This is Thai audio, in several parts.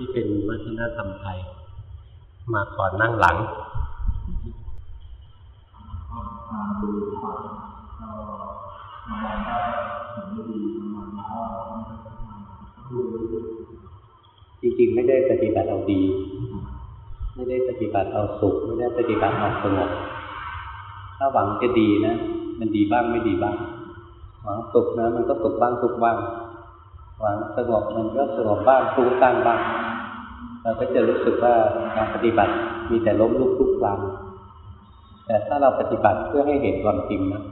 ที่เป็นวัฒนธรรมไทย มาก่อนนั่งหลังจริงๆ ไม่ได้ปฏิบัติเอาดี ไม่ได้ปฏิบัติเอาสุข ไม่ได้ปฏิบัติเอาสงบถ้าหวังจะดีนะ มันดีบ้างไม่ดีบ้าง หวังสุขนะ มันก็สุขบ้างทุกบ้าง หวังสงบมันก็สงบบ้างทุกตั้งบ้าง เราก็จะรู้สึกว่าการปฏิบัติมีแต่ล้มลุกทุกครั้งแต่ถ้าเราปฏิบัติเพื่อให้เห็นความจริงนะ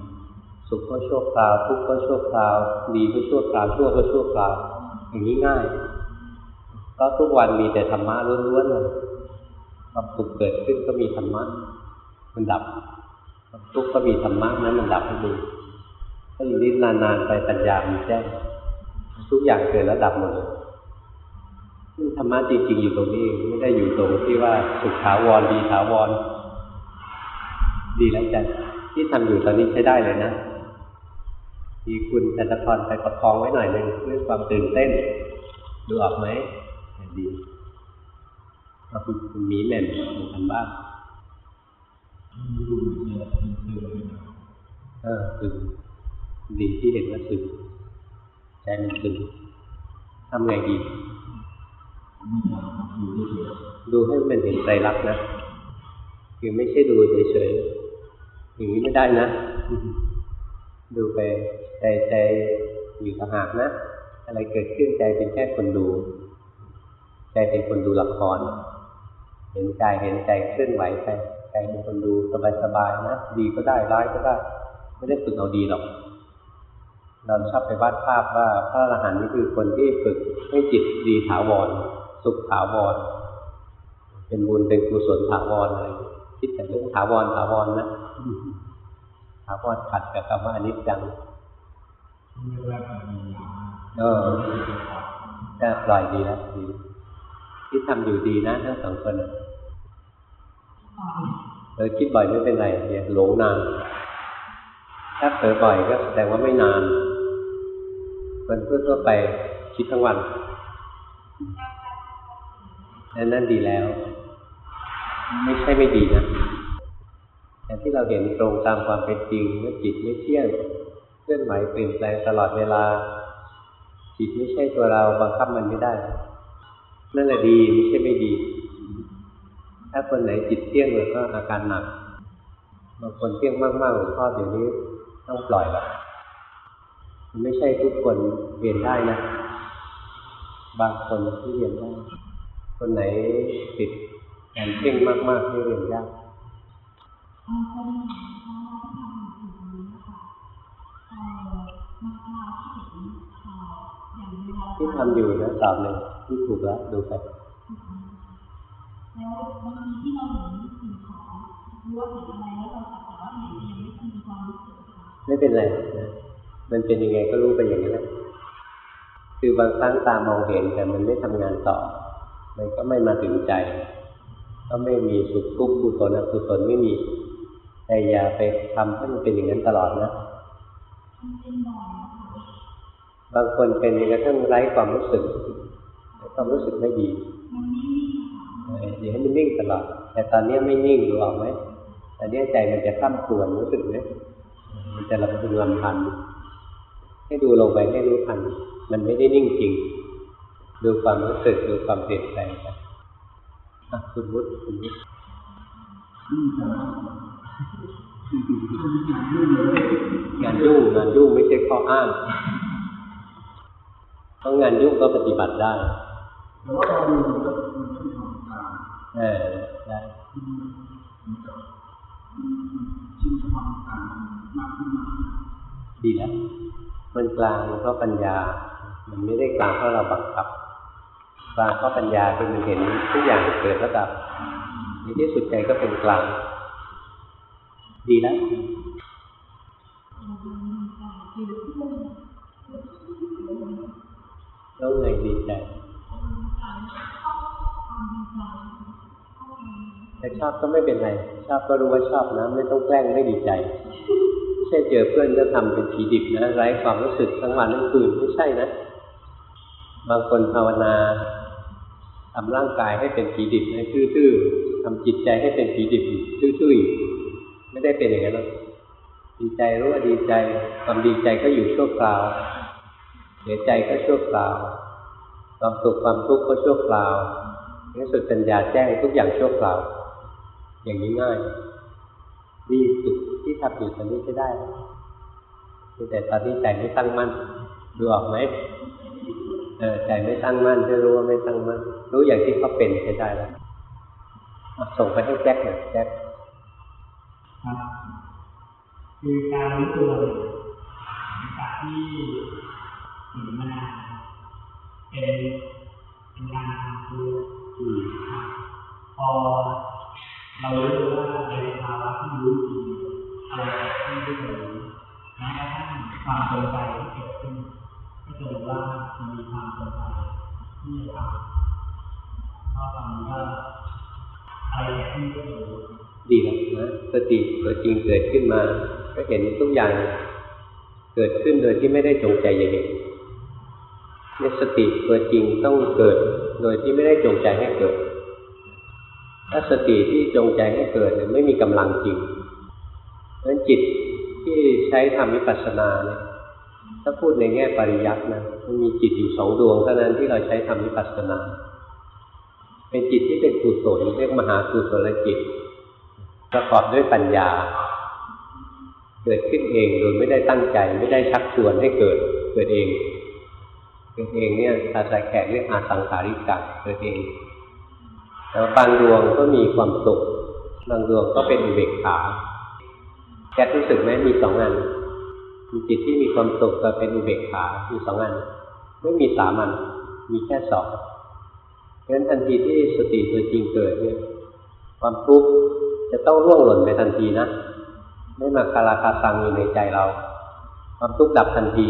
สุขก็ชั่วคราว ทุกข์ก็ชั่วคราว ดีก็ชั่วคราวชั่วก็ชั่วคราว อย่างนี้ง่ายเพราะทุกวันมีแต่ธรรมะล้วนๆเลยความสุขเกิดขึ้นก็มีธรรมะมันดับความทุกข์ก็มีธรรมะนั้นมันดับให้ดูถ้าอย่างนี้นานๆไปปัญญามีแจ้งทุกอย่างเกิดแล้วดับหมดเลย ธรรมะจริงๆอยู่ตรงนี้ ไม่ได้อยู่ตรงที่ว่าสุขถาวรดีถาวร ดีแล้วจันที่ทำอยู่ตอนนี้ใช้ได้เลยนะมีคุณจันทพรไปประคองไว้หน่อยหนึ่งเรื่องความตื่นเต้น ดูออกไหมดีเราคุณคุณมีแม่นดูกันบ้างเออซึมดีที่เห็นว่าซึมใจมันซึมทำไงดี ดูให้มันเห็นใจรักนะคือไม่ใช่ดูเฉยๆอย่างนี้ไม่ได้นะ ดูไปใจใจอยู่ต่างหากนะ อะไรเกิดขึ้นใจเป็นแค่คนดู ใจเป็นคนดูละคร เห็นใจเห็นใจเคลื่อนไหวไปใจเป็นคนดูสบายๆนะ ดีก็ได้ร้ายก็ได้ ไม่ได้ฝึกเอาดีหรอก เราชอบไปวาดภาพว่าพระอรหันต์นี่คือคนที่ฝึกให้จิตดีถาวร สุขถาวร เป็นบุญเป็นกุศลถาวรอะไรคิดแต่เรื่องถาวรถาวรนะถาวรขัดกับคำว่าอนิจจังเออจะปล่อยดีแล้วดีที่ทำอยู่ดีนะทั้งสองคนเออคิดบ่อยไม่เป็นไรอย่าหลงนาน ถ้าเผลอบ่อยก็แสดงว่าไม่นานคนทั่วไปคิดทั้งวัน นั่นดีแล้ว ไม่ใช่ไม่ดีนะแต่ที่เราเห็นตรงตามความเป็นจริงว่าจิตไม่เที่ยงเคลื่อนไหวเปลี่ยนแปลงตลอดเวลา จิตไม่ใช่ตัวเราบังคับมันไม่ได้ นั่นแหละดีไม่ใช่ไม่ดี ถ้าคนไหนจิตเที่ยงเลยก็อาการหนักบางคนเที่ยงมากๆหลวงพ่อเดี๋ยวนี้ต้องปล่อยละไม่ใช่ทุกคนเรียนได้นะ บางคนที่เรียนได้ คนไหนติดการเพ่งมากๆที่เรียนยากที่ทำอยู่นะตอบเลยที่ถูกแล้วดูไปแล้วบางทีที่เราเห็นสิ่งของรู้ว่าเห็นอะไรแล้วเราสักแต่ว่าเห็นยังไม่มีความรู้สึกไม่เป็นไรนะมันเป็นยังไงก็รู้ไปอย่างนั้นแหละคือบางครั้งตามองเห็นแต่มันไม่ทำงานต่อ มันก็ไม่มาถึงใจ ก็ไม่มีสุขทุกข์กุศลอกุศลไม่มีแต่อย่าไปทำให้มันเป็นอย่างนั้นตลอดนะบางคนเป็นอย่างกระทั่งไร้ความรู้สึกความรู้สึกไม่ดีอย่าให้มันนิ่งตลอด แต่ตอนนี้ไม่นิ่งรู้ออกไหมตอนนี้ใจมันจะข้ามครวนรู้สึกไหมมันจะระพึงลำพันให้ดูลงไปให้รู้ทัน มันไม่ได้นิ่งจริง ดูความรู้สึกดูความเปลี่ยนแปลงไปคุณวุฒิคุณวุฒิงานยุ่งงานยุ่งไม่ใช่ข้ออ้างเพราะงานยุ่งก็ปฏิบัติได้เออได้ดีแล้วมันกลางเพราะปัญญา มันไม่ได้กลางเพราะเราบังคับ กลางเพราะปัญญาคือมันเห็นทุกอย่างเกิดแล้วดับในที่สุดใจก็เป็นกลาง ดีแล้วแล้วไงดีใจแต่ชอบก็ไม่เป็นไร ชอบก็รู้ว่าชอบนะ ไม่ต้องแกล้งไม่ดีใจ ไม่ใช่เจอเพื่อนก็ทำเป็นผีดิบนะไร้ความรู้สึกทั้งวันทั้งคืนไม่ใช่นะ บางคนภาวนา ทำร่างกายให้เป็นผีดิบให้ทื่อๆทำจิตใจให้เป็นผีดิบทื่อๆไม่ได้เป็นอย่างนั้นหรอกดีใจรู้ว่าดีใจความดีใจก็อยู่ชั่วคราวเสียใจก็ชั่วคราว ความสุขความทุกข์ก็ชั่วคราวในสุดปัญญาแจ้งทุกอย่างชั่วคราว อย่างนี้ง่ายดีสุดที่ทำอยู่ตอนนี้ใช้ได้แต่ตอนนี้ใจไม่ตั้งมั่นดูออกไหม เออใจไม่ตั้งมั่นจะรู้ว่าไม่ตั้งมั่นรู้อย่างที่เขาเป็นใช้ได้แล้วส่งไปให้แจ็คหน่อยแจ็คครับคือการรู้ตัวจากที่ห็นมานานเป็นเป็นการทำคือพอเรารู้ว่าในภาวะที่รู้จริงอะไรที่ไม่รู้แม้กระทั่งความสนใจที่ เกิดขึ้นก็จะรู้ว่ามีความสนใจที่ทำเพราะตอนนี้ก็อะไรที่ไม่รู้ดีแล้วนะสติตัวจริงเกิดขึ้นมา ก็เห็นทุกอย่างเกิดขึ้นโดยที่ไม่ได้จงใจอย่างนี้นี่สติตัวจริงต้องเกิด โดยที่ไม่ได้จงใจให้เกิด ถ้าสติที่จงใจให้เกิดไม่มีกำลังจริงเพราะฉะนั้นจิตที่ใช้ทำวิปัสสนาเนี่ย ถ้าพูดในแง่ปริยัตินะมันมีจิตอยู่สองดวงเท่านั้นที่เราใช้ทำวิปัสสนา เป็นจิตที่เป็นกุศลเรียกมหากุศลจิต ประกอบด้วยปัญญา เกิดขึ้นเองโดยไม่ได้ตั้งใจ ไม่ได้ชักชวนให้เกิดเกิดเองเกิดเองเนี่ยภาษาแขกเรียกอาสังขาริกะเกิดเองแล้วบางดวงก็มีความสุขบางดวงก็เป็นอุเบกขาแกรู้สึกไหมมีสองอัน มีจิตที่มีความสุขกับเป็นอุเบกขามีสองอันไม่มีสามัญมีแค่สองเพราะฉะนั้นทันทีที่สติตัวจริงเกิดเนี่ยความทุกข์จะต้องร่วงหล่นไปทันทีนะไม่มาคาราคาซังอยู่ในใจเรา ความทุกข์ดับทันที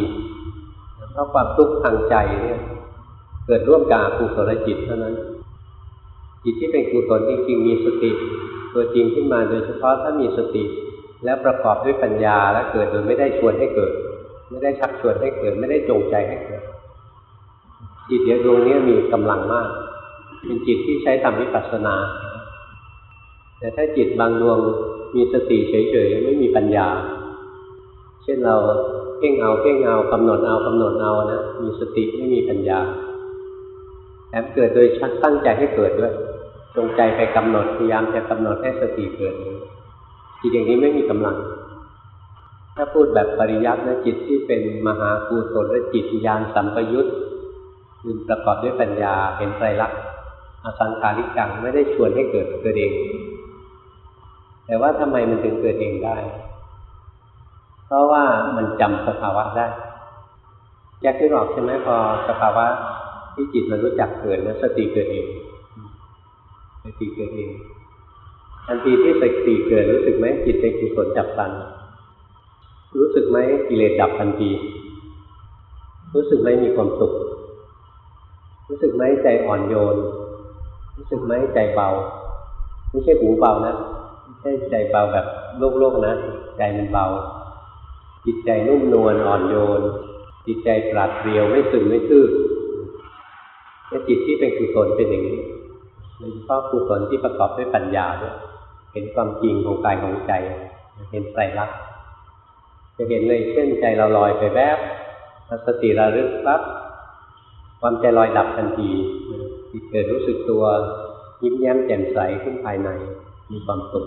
เพราะความทุกข์ทางใจเนี่ยเกิดร่วมกับกุศลจิตเท่านั้น จิตที่เป็นกุศลจริงๆมีสติ ตัวจริงขึ้นมาโดยเฉพาะถ้ามีสติ แล้วประกอบด้วยปัญญาและเกิดโดยไม่ได้ชวนให้เกิด ไม่ได้ชักชวนให้เกิด ไม่ได้จงใจให้เกิด จิตเดียวดวงนี้มีกำลังมาก เป็นจิตที่ใช้ทำวิปัสสนา แต่ถ้าจิตบางดวงมีสติเฉยๆไม่มีปัญญา เช่นเราเพ่งเอาเพ่งเอากำหนดเอากำหนดเอานะมีสติไม่มีปัญญาแถมเกิดโดยชักตั้งใจให้เกิดด้วยจงใจไปกำหนดพยายามจะกำหนดให้สติเกิด จิตอย่างนี้ไม่มีกำลัง ถ้าพูดแบบปริยัตินะจิตที่เป็นมหาภูตและจิตญาณสัมปยุตคือประกอบด้วยปัญญาเห็นไตรลักษณ์อสังขาริกังไม่ได้ชวนให้เกิดเกิดเอง แต่ว่าทำไมมันถึงเกิดเองได้ เพราะว่ามันจำสภาวะได้แยกขึ้นออกใช่ไหมพอสภาวะที่จิตมันรู้จักเกิดแล้วสติเกิดเองสติเกิดเอง ทันทีที่สติเกิดรู้สึกไหมจิตเป็นกุศลจับตันรู้สึกไหมกิเลสดับทันที รู้สึกไหมมีความสุข รู้สึกไหมใจอ่อนโยน รู้สึกไหมใจเบา ไม่ใช่หูเบานะ ไม่ใช่ใจเบาแบบโลกๆนะ ใจมันเบา จิตใจนุ่มนวลอ่อนโยน จิตใจปราดเปรียวไม่ซึมไม่ตื้อและจิตที่เป็นกุศลเป็นอย่างนี้โดยเฉพาะกุศลที่ประกอบด้วยปัญญาด้วย ห็นความจริงของกายของใจ เห็นไตรลักษณ์จะเห็นเลยเช่นใจเราลอยไปแวบสติระลึกปั๊บความใจลอยดับทันทีจิตเกิดรู้สึกตัวยิ้มแย้มแจ่มใสขึ้นภายใน มีความสุข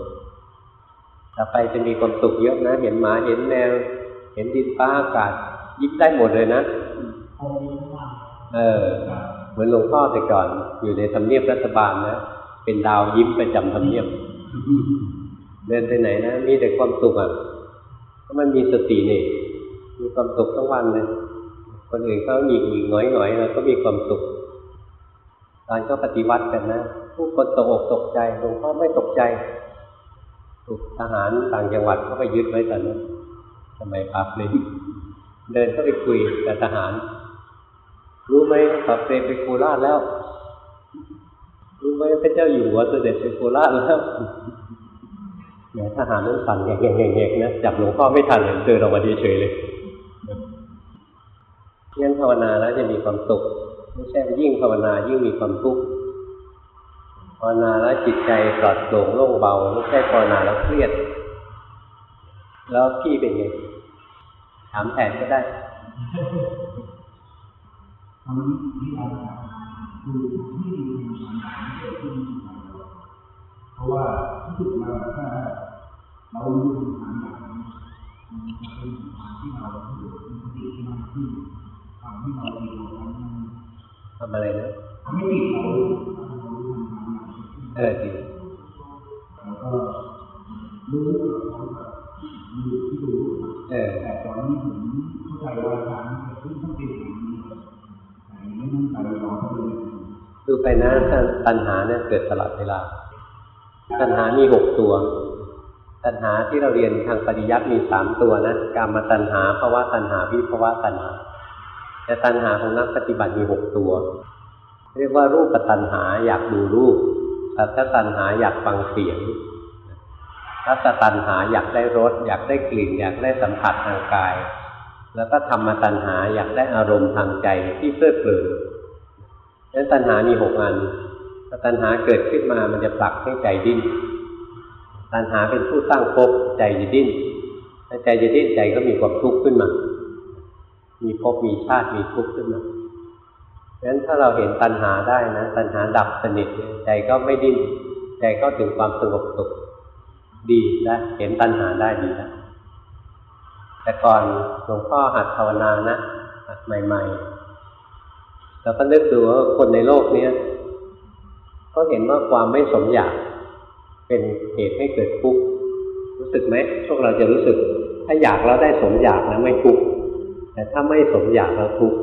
ต่อไปจะมีความสุขเยอะนะ เห็นหมาเห็นแมวเห็นดินฟ้าอากาศ ยิ้มได้หมดเลยนะเออเหมือนหลวงพ่อแต่ก่อน อยู่ในทำเนียบรัฐบาลนะเป็นดาวยิ้มประจำทำเนียบ เดินไปไหนนะ มีแต่ความสุขอะเพราะมันมีสตินี่มีความสุขทั้งวันเลยคนอื่นเขาหยิกหยิกหงอยหงอยแล้วก็มีความสุขตอนก็ปฏิวัติกันนะผู้คนตกอกตกใจหลวงพ่อไม่ตกใจถูกทหารต่างจังหวัดเขาไปยึดไว้ตอนนั้นทำไมปับเลยเดินเข้าไปคุยกับทหาร รู้ไหมขับเปรไปโคราชแล้ว รู้ไหมพระเจ้าอยู่หัวเสด็จไปโคราชแล้วแหมทหารนั้นสั่นแงกแงกนะจับหลวงพ่อไม่ทันเลยเดินออกมาดีเฉยเลยงั้นภาวนาแล้วจะมีความสุขไม่ใช่ยิ่งภาวนายิ่งมีความทุกข์ภาวนาแล้วจิตใจปลอดโปร่งโล่งเบาไม่ใช่ภาวนาแล้วเครียด แล้วพี่เป็นไงถามแทนก็ได้ตอนนี้ที่เรา คือที่มีความหมายเกิดขึ้นในใจเราเพราะว่ารู้สึกว่าถ้าเรารู้คำถามอย่างนี้มันจะเป็นคำถามที่เราเกิดมีสติมากขึ้นทำให้เราเองเราทำทำอะไรนะทำให้จิตเราทำให้เรารู้คำถามอย่างนี้เออดีแล้วก็รู้เขาแบบรู้ที่รู้แต่ตอนนี้ผมเข้าใจว่าทางเกิดขึ้นต้องเป็นอย่างนี้แต่ไม่มั่นใจรอเขาเลย ดูไปนะตัณหาเนี่ยเกิดตลอดเวลา ตัณหามีหกตัว ตัณหาที่เราเรียนทางปริยัติมีสามตัวนะกามตัณหาภาวะตัณหาวิภาวะตัณหา แต่ตัณหาของนักปฏิบัติมีหกตัว เรียกว่ารูปตัณหาอยากดูรูปสัทตัณหาอยากฟังเสียงรัสตัณหาอยากได้รสอยากได้กลิ่น อยากได้สัมผัสทางกาย แล้วก็ธรรมตัณหาอยากได้อารมณ์ทางใจที่เพลิดเพลิน นั้นตัณหามีหกอันถ้าตัณหาเกิดขึ้นมามันจะผลักให้ใจดิ้น ตัณหาเป็นผู้สร้างภพใจจะดิ้นถ้าใจจะดิ้นใจก็มีความทุกข์ขึ้นมา มีภพมีชาติมีทุกข์ขึ้นมาเพราะฉะนั้นถ้าเราเห็นตัณหาได้นะ ตัณหาดับสนิทใจก็ไม่ดิ้น ใจก็ถึงความสงบสุขดีนะเห็นตัณหาได้ดีนะแต่ก่อนหลวงพ่อหัดภาวนานะหัดใหม่ ๆ เราก็นึกดูว่าคนในโลกเนี้ยเขาเห็นว่าความไม่สมอยากเป็นเหตุให้เกิดทุกข์รู้สึกไหมพวกเราจะรู้สึก ถ้าอยากแล้วได้สมอยากนะไม่ทุกข์แต่ถ้าไม่สมอยากแล้วทุกข์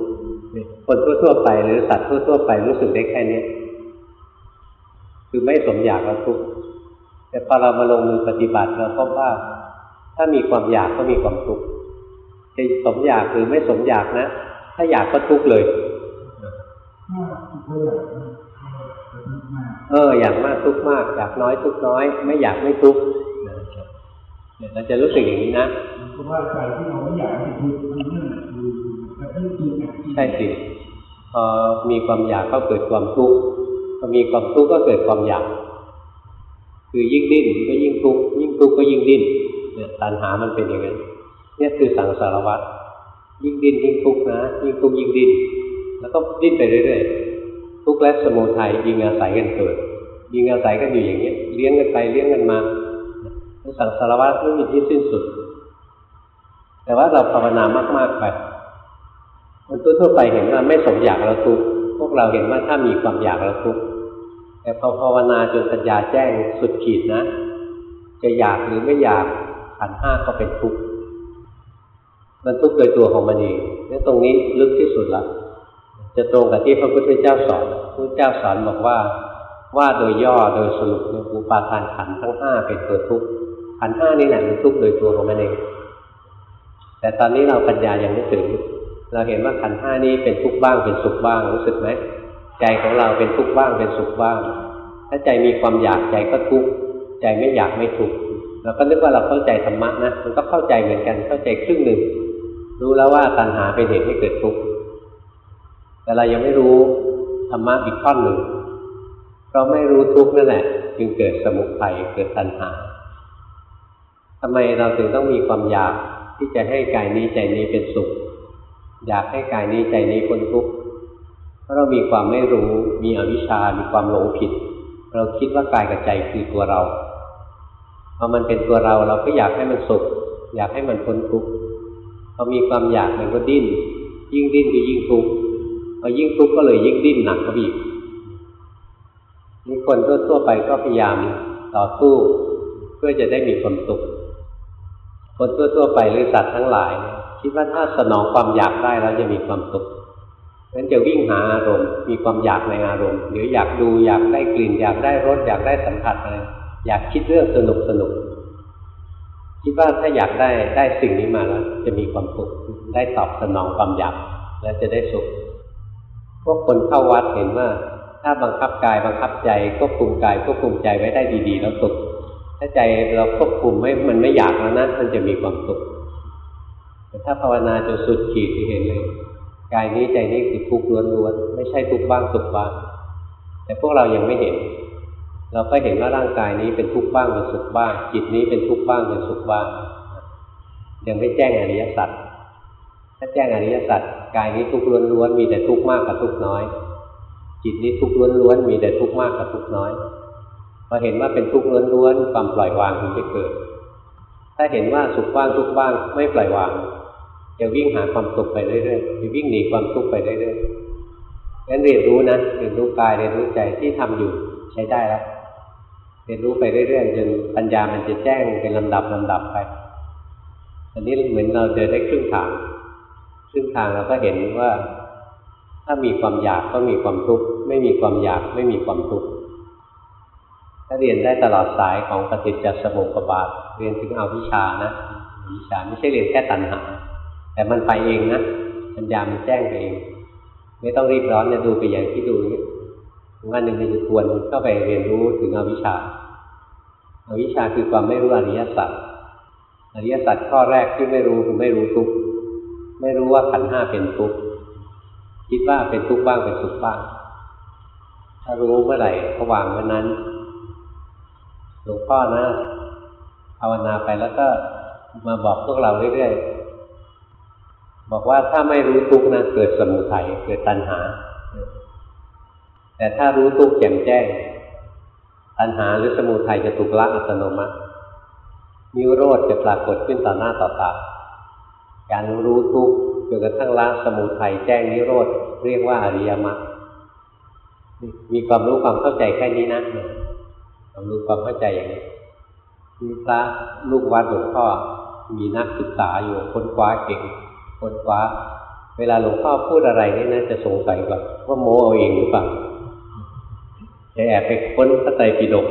คนทั่วๆไปหรือสัตว์ทั่วๆไปรู้สึกได้แค่นี้คือไม่สมอยากแล้วทุกข์แต่พอเรามาลงมือปฏิบัติเราพบว่า ถ้ามีความอยากก็มีความทุกข์จะสมอยากหรือไม่สมอยากนะ ถ้าอยากก็ทุกข์เลย เขาอยากจะทุกข์มากเออ อยากมากทุกข์มาก อยากน้อยทุกข์น้อย ไม่อยากไม่ทุกข์เนี่ยเราจะรู้สึกอย่างนี้นะเพราะว่าใจที่เราไม่อยากให้ทุกข์มันนั่นแหละคือกระตุ้นคือแบบที่ใช่สิพอมีความอยากก็เกิดความทุกข์พอมีความทุกข์ก็เกิดความอยาก คือยิ่งดิ้นก็ยิ่งทุกข์ยิ่งทุกข์ก็ยิ่งดิ้นเนี่ยตัณหามันเป็นอย่างนั้นเนี่ยคือสังสารวัฏยิ่งดิ้นยิ่งทุกข์นะยิ่งทุกข์ยิ่งดิ้น แล้วก็ดิ้นไปเรื่อยๆ ทุกข์และสมุทัยยิงอาศัยกันเกิด ยิงอาศัยกันอยู่อย่างนี้ยเลี้ยงกันไปเลี้ยงกันมาสังสารวัฏไม่มีที่สิ้นสุด แต่ว่าเราภาวนามากๆไปคนทั่วไปเห็นว่าไม่สมอยากเราทุกพวกเราเห็นว่าถ้ามีความอยากเราทุกแต่พอภาวนาจนปัญญาแจ้งสุดขีดนะ จะอยากหรือไม่อยากขันห้าก็เป็นทุกข์มันทุกข์โดยตัวของมันเองนี่ตรงนี้ลึกที่สุดละ จะตรงกับที่พระพุทธเจ้าสอนพระพุทธเจ้าสอนบอกว่า ว่าโดยย่อโดยสรุปเนี่ยอุปาทานขันธ์ทั้งห้าเป็นตัวทุกข์ขันธ์ห้านี่แหละมันทุกข์โดยตัวของมันเองแต่ตอนนี้เราปัญญายังไม่ถึง เราเห็นว่าขันธ์ห้านี้เป็นทุกข์บ้างเป็นสุขบ้างรู้สึกไหมใจของเราเป็นทุกข์บ้างเป็นสุขบ้าง ถ้าใจมีความอยากใจก็ทุกข์ใจไม่อยากไม่ทุกข์เราก็นึกว่าเราเข้าใจธรรมะนะมันก็เข้าใจเหมือนกันเข้าใจครึ่งหนึ่งรู้แล้วว่าตัณหาเป็นเหตุให้เกิดทุกข์ แต่เรายังไม่รู้ธรรมะอีกท่อนหนึ่งเราไม่รู้ทุกข์นั่นแหละ จึงเกิดสมุทัยเกิดตัณหาทำไมเราถึงต้องมีความอยากที่จะให้กายนี้ใจนี้เป็นสุข อยากให้กายนี้ใจนี้พ้นทุกข์เพราะเรามีความไม่รู้มีอวิชชา มีความหลงผิด เราคิดว่ากายกับใจคือตัวเราพอมันเป็นตัวเราเราก็อยากให้มันสุข อยากให้มันพ้นทุกข์พอมีความอยากมันก็ดิ้น ยิ่งดิ้นก็ยิ่งทุกข์ พอยิ่งทุกข์ก็เลยยิ่งดิ้นหนักเข้าไปอีกนี่คนทั่วๆไปก็พยายามต่อสู้ เพื่อจะได้มีความสุข คนทั่วๆไปหรือสัตว์ทั้งหลาย คิดว่าถ้าสนองความอยากได้แล้วจะมีความสุขงั้นจะวิ่งหาอารมณ์ มีความอยากในอารมณ์หรืออยากดูอยากได้กลิ่น อยากได้รสอยากได้สัมผัสอะไรอยากคิดเรื่องสนุกสนุกคิดว่าถ้าอยากได้ได้สิ่งนี้มาแล้ว จะมีความสุขได้ตอบสนองความอยาก แล้วจะได้สุข วกคนเข้าวัดเห็นว่าถ้าบังคับกายบังคับใจควบคุมกายควบคุมใจไว้ได้ดีๆแล้วสุขถ้าใจเราควบคุมไม่มันไม่อยากแล้วนะมันจะมีความสุขแต่ถ้าภาวนาจนสุดขีดที่เห็นเลยกายนี้ใจนี้คือทุกข์ล้วนๆไม่ใช่ทุกข์บ้างสุขบ้างแต่พวกเรายังไม่เห็น เราก็เห็นว่าร่างกายนี้เป็นทุกข์บ้างเป็นสุขบ้างจิตนี้เป็นทุกข์บ้างเป็นสุขบ้าง ยังไม่แจ้งอริยสัจ ถ้าแจ้งอริยสัจกายนี้ทุกข์ล้วนๆมีแต่ทุกข์มากกับทุกข์น้อย จิตนี้ทุกข์ล้วนๆมีแต่ทุกข์มากกับทุกข์น้อยพอเห็นว่าเป็นทุกข์ล้วนๆความปล่อยวางถึงจะเกิด ถ้าเห็นว่าสุขบ้างทุกข์บ้างไม่ปล่อยวางจะวิ่งหาความสุขไปเรื่อยๆจะวิ่งหนีความทุกข์ไปเรื่อยๆงั้นเรียนรู้นะเรียนรู้กายเรียนรู้ใจที่ทำอยู่ใช้ได้แล้วเรียนรู้ไปเรื่อยๆจนปัญญามันจะแจ้งเป็นลำดับลำดับไป อันนี้เหมือนเราเดินได้ครึ่งทาง ครึ่งทางเราก็เห็นว่า ถ้ามีความอยากก็มีความทุกข์ไม่มีความอยากไม่มีความทุกข์ถ้าเรียนได้ตลอดสายของปฏิจจสมุปบาทเรียนถึงเอาวิชานะวิชาไม่ใช่เรียนแค่ตัณหา แต่มันไปเองนะปัญญามันแจ้งไปเอง ไม่ต้องรีบร้อนจะดูไปอย่างที่ดูนี้วันหนึ่งมันจะควรเข้าไปเรียนรู้ถึงอวิชชาอาวิชชาคือความไม่รู้อริยสัจอริยสัจข้อแรกที่ไม่รู้คือไม่รู้ทุกข์ ไม่รู้ว่าขันห้าเป็นทุกข์คิดว่าเป็นทุกข์บ้างเป็นสุขบ้าง ถ้ารู้เมื่อไหร่ก็วางเมื่อนั้นหลวงพ่อนะภาวนาไปแล้วก็มาบอกพวกเราเรื่อยๆบอกว่าถ้าไม่รู้ทุกข์นะเกิดสมุทัยเกิดตัณหา แต่ถ้ารู้ทุกข์แจ่มแจ้งตัณหาหรือสมุทัยจะถูกละอัตโนมัตินิโรธจะปรากฏขึ้นต่อหน้าต่อตา การรู้ทุกข์จนกระทั่งละสมุทัยแจ้งนิโรธเรียกว่าอริยมรรคมีความรู้ความเข้าใจแค่นี้นะความรู้ความเข้าใจอย่างนี้มีพระลูกวัดหลวงพ่อมีนักศึกษาอยู่ค้นคว้าเก่งค้นคว้า เวลาหลวงพ่อพูดอะไรนี่นะจะสงสัยก่อนว่าโมเอาเองหรือเปล่าจะแอบไปค้นพระไตรปิฎก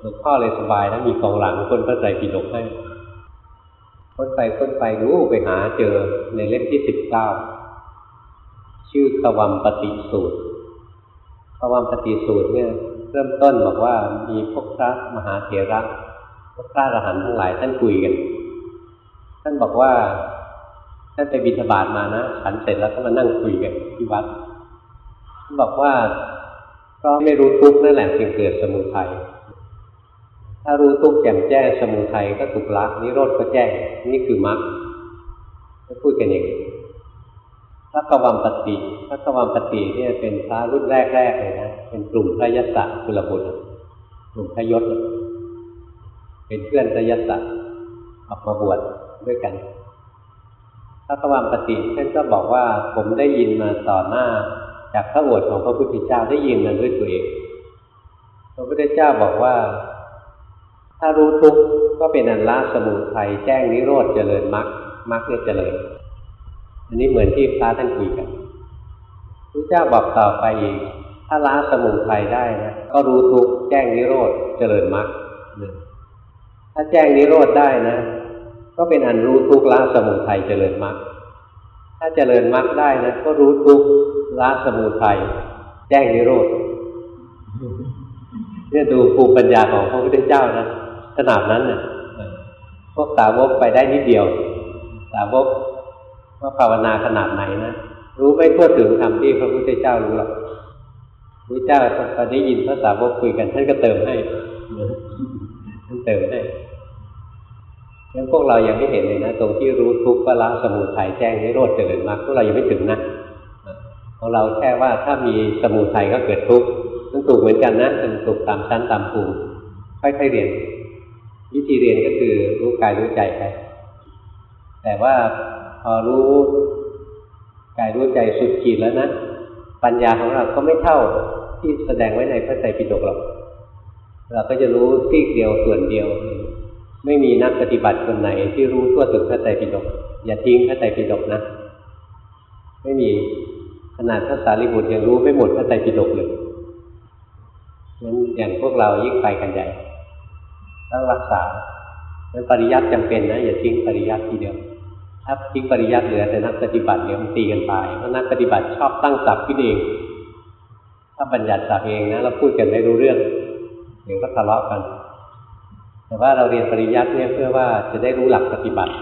หลวงพ่อเลยสบายแล้วมีกองหลังค้นพระไตรปิฎกให้ ค้นไปค้นไปรู้ไปหาเจอในเล่มที่สิบเก้าชื่อขวัมปฏิสูตรขวัมปฏิสูตรเนี่ยเริ่มต้นบอกว่ามีพวกพระมหาเถระพวกพระอรหันต์ทั้งหลายท่านคุยกัน ท่านบอกว่าท่านไปบิณฑบาตมานะฉันเสร็จแล้วก็มานั่งคุยกันที่วัดท่านบอกว่าราะไม่รู้ทุกข์นั่นแหละจึงเกิดสมุทัย ถ้ารู้ทุกข์แจ่มแจ้งสมุทัยก็ถูกละนิโรธก็แจ้งนี่คือมรรคพูดกันอย่างนี้พระกวัมปติพระกวัมปติเนี่ยเป็นพระรุ่นแรกๆเลยนะเป็นกลุ่มพระยศกุลบุตรกลุ่มพระยศเป็นเพื่อนพระยศออกมาบวชด้วยกันพระกวัมปติท่านก็บอกว่าผมได้ยินมาต่อหน้า จากพระโอษฐ์ของพระพุทธเจ้าได้ยินมันด้วยตัวเองพระพุทธเจ้าบอกว่า ถ้ารู้ทุกข์ก็เป็นอันละสมุทัยแจ้งนิโรธเจริญมรรคมรรคเนี่ยเจริญ อันนี้เหมือนที่พระท่านคุยกันพระเจ้าบอกต่อไปอีก ถ้าละสมุทัยได้นะก็รู้ทุกข์แจ้งนิโรธเจริญมรรคถ้าแจ้งนิโรธได้นะ ก็เป็นอันรู้ทุกข์ละสมุทัยเจริญมรรคถ้าเจริญมรรคได้นะก็รู้ทุกข์ละสมุทัยแจ้งนิโรธเนี่ยดูภูมิปัญญาของพระพุทธเจ้านะ ขนาดนั้นเนี่ยพวกสาวกไปได้นิดเดียว สาวกว่าภาวนาขนาดไหนนะรู้ไม่ทั่วถึงธรรมที่พระพุทธเจ้ารู้หรอกพระเจ้าตอนนี้ยินพระสาวกคุยกันท่านก็เติมให้ท่านเติมให้งั้นพวกเรายังไม่เห็นเลยนะ ตรงที่รู้ทุกข์ก็ละสมุทัยแจ้งนิโรธเจริญมากพวกเรายังไม่ถึงนะของเราแค่ว่าถ้ามีสมุทัยก็เกิดทุกข์ต้องถูกเหมือนกันนะเป็นถูกตามชั้นตามภูมิค่อยๆเรียน วิธีเรียนก็คือรู้กายรู้ใจไปแต่ว่าพอรู้กายรู้ใจสุดขีดแล้วนะปัญญาของเราก็ไม่เท่าที่แสดงไว้ในพระไตรปิฎกหรอกเราก็จะรู้ซีกเดียวส่วนเดียว ไม่มีนักปฏิบัติคนไหน ที่รู้ทั่วถึงพระไตรปิฎกอย่าทิ้งพระไตรปิฎกนะไม่มีขนาดพระสารีบุตรยังรู้ไม่หมดพระไตรปิฎกเลยงั้นอย่างพวกเรายิ่งไปกันใหญ่ ต้องรักษาเป็นปริยัติจำเป็นนะอย่าทิ้งปริยัติทีเดียวถ้าทิ้งปริยัติเหลือแต่นักปฏิบัติเดี๋ยวมันตีกันตายเพราะนักปฏิบัติชอบตั้งศัพท์ขึ้นเอง ถ้าบัญญัติศัพท์เองนะเราพูดกันไม่รู้เรื่อง เดี๋ยวก็ทะเลาะกัน แต่ว่าเราเรียนปริยัติเนี่ยเพื่อว่าจะได้รู้หลักปฏิบัติ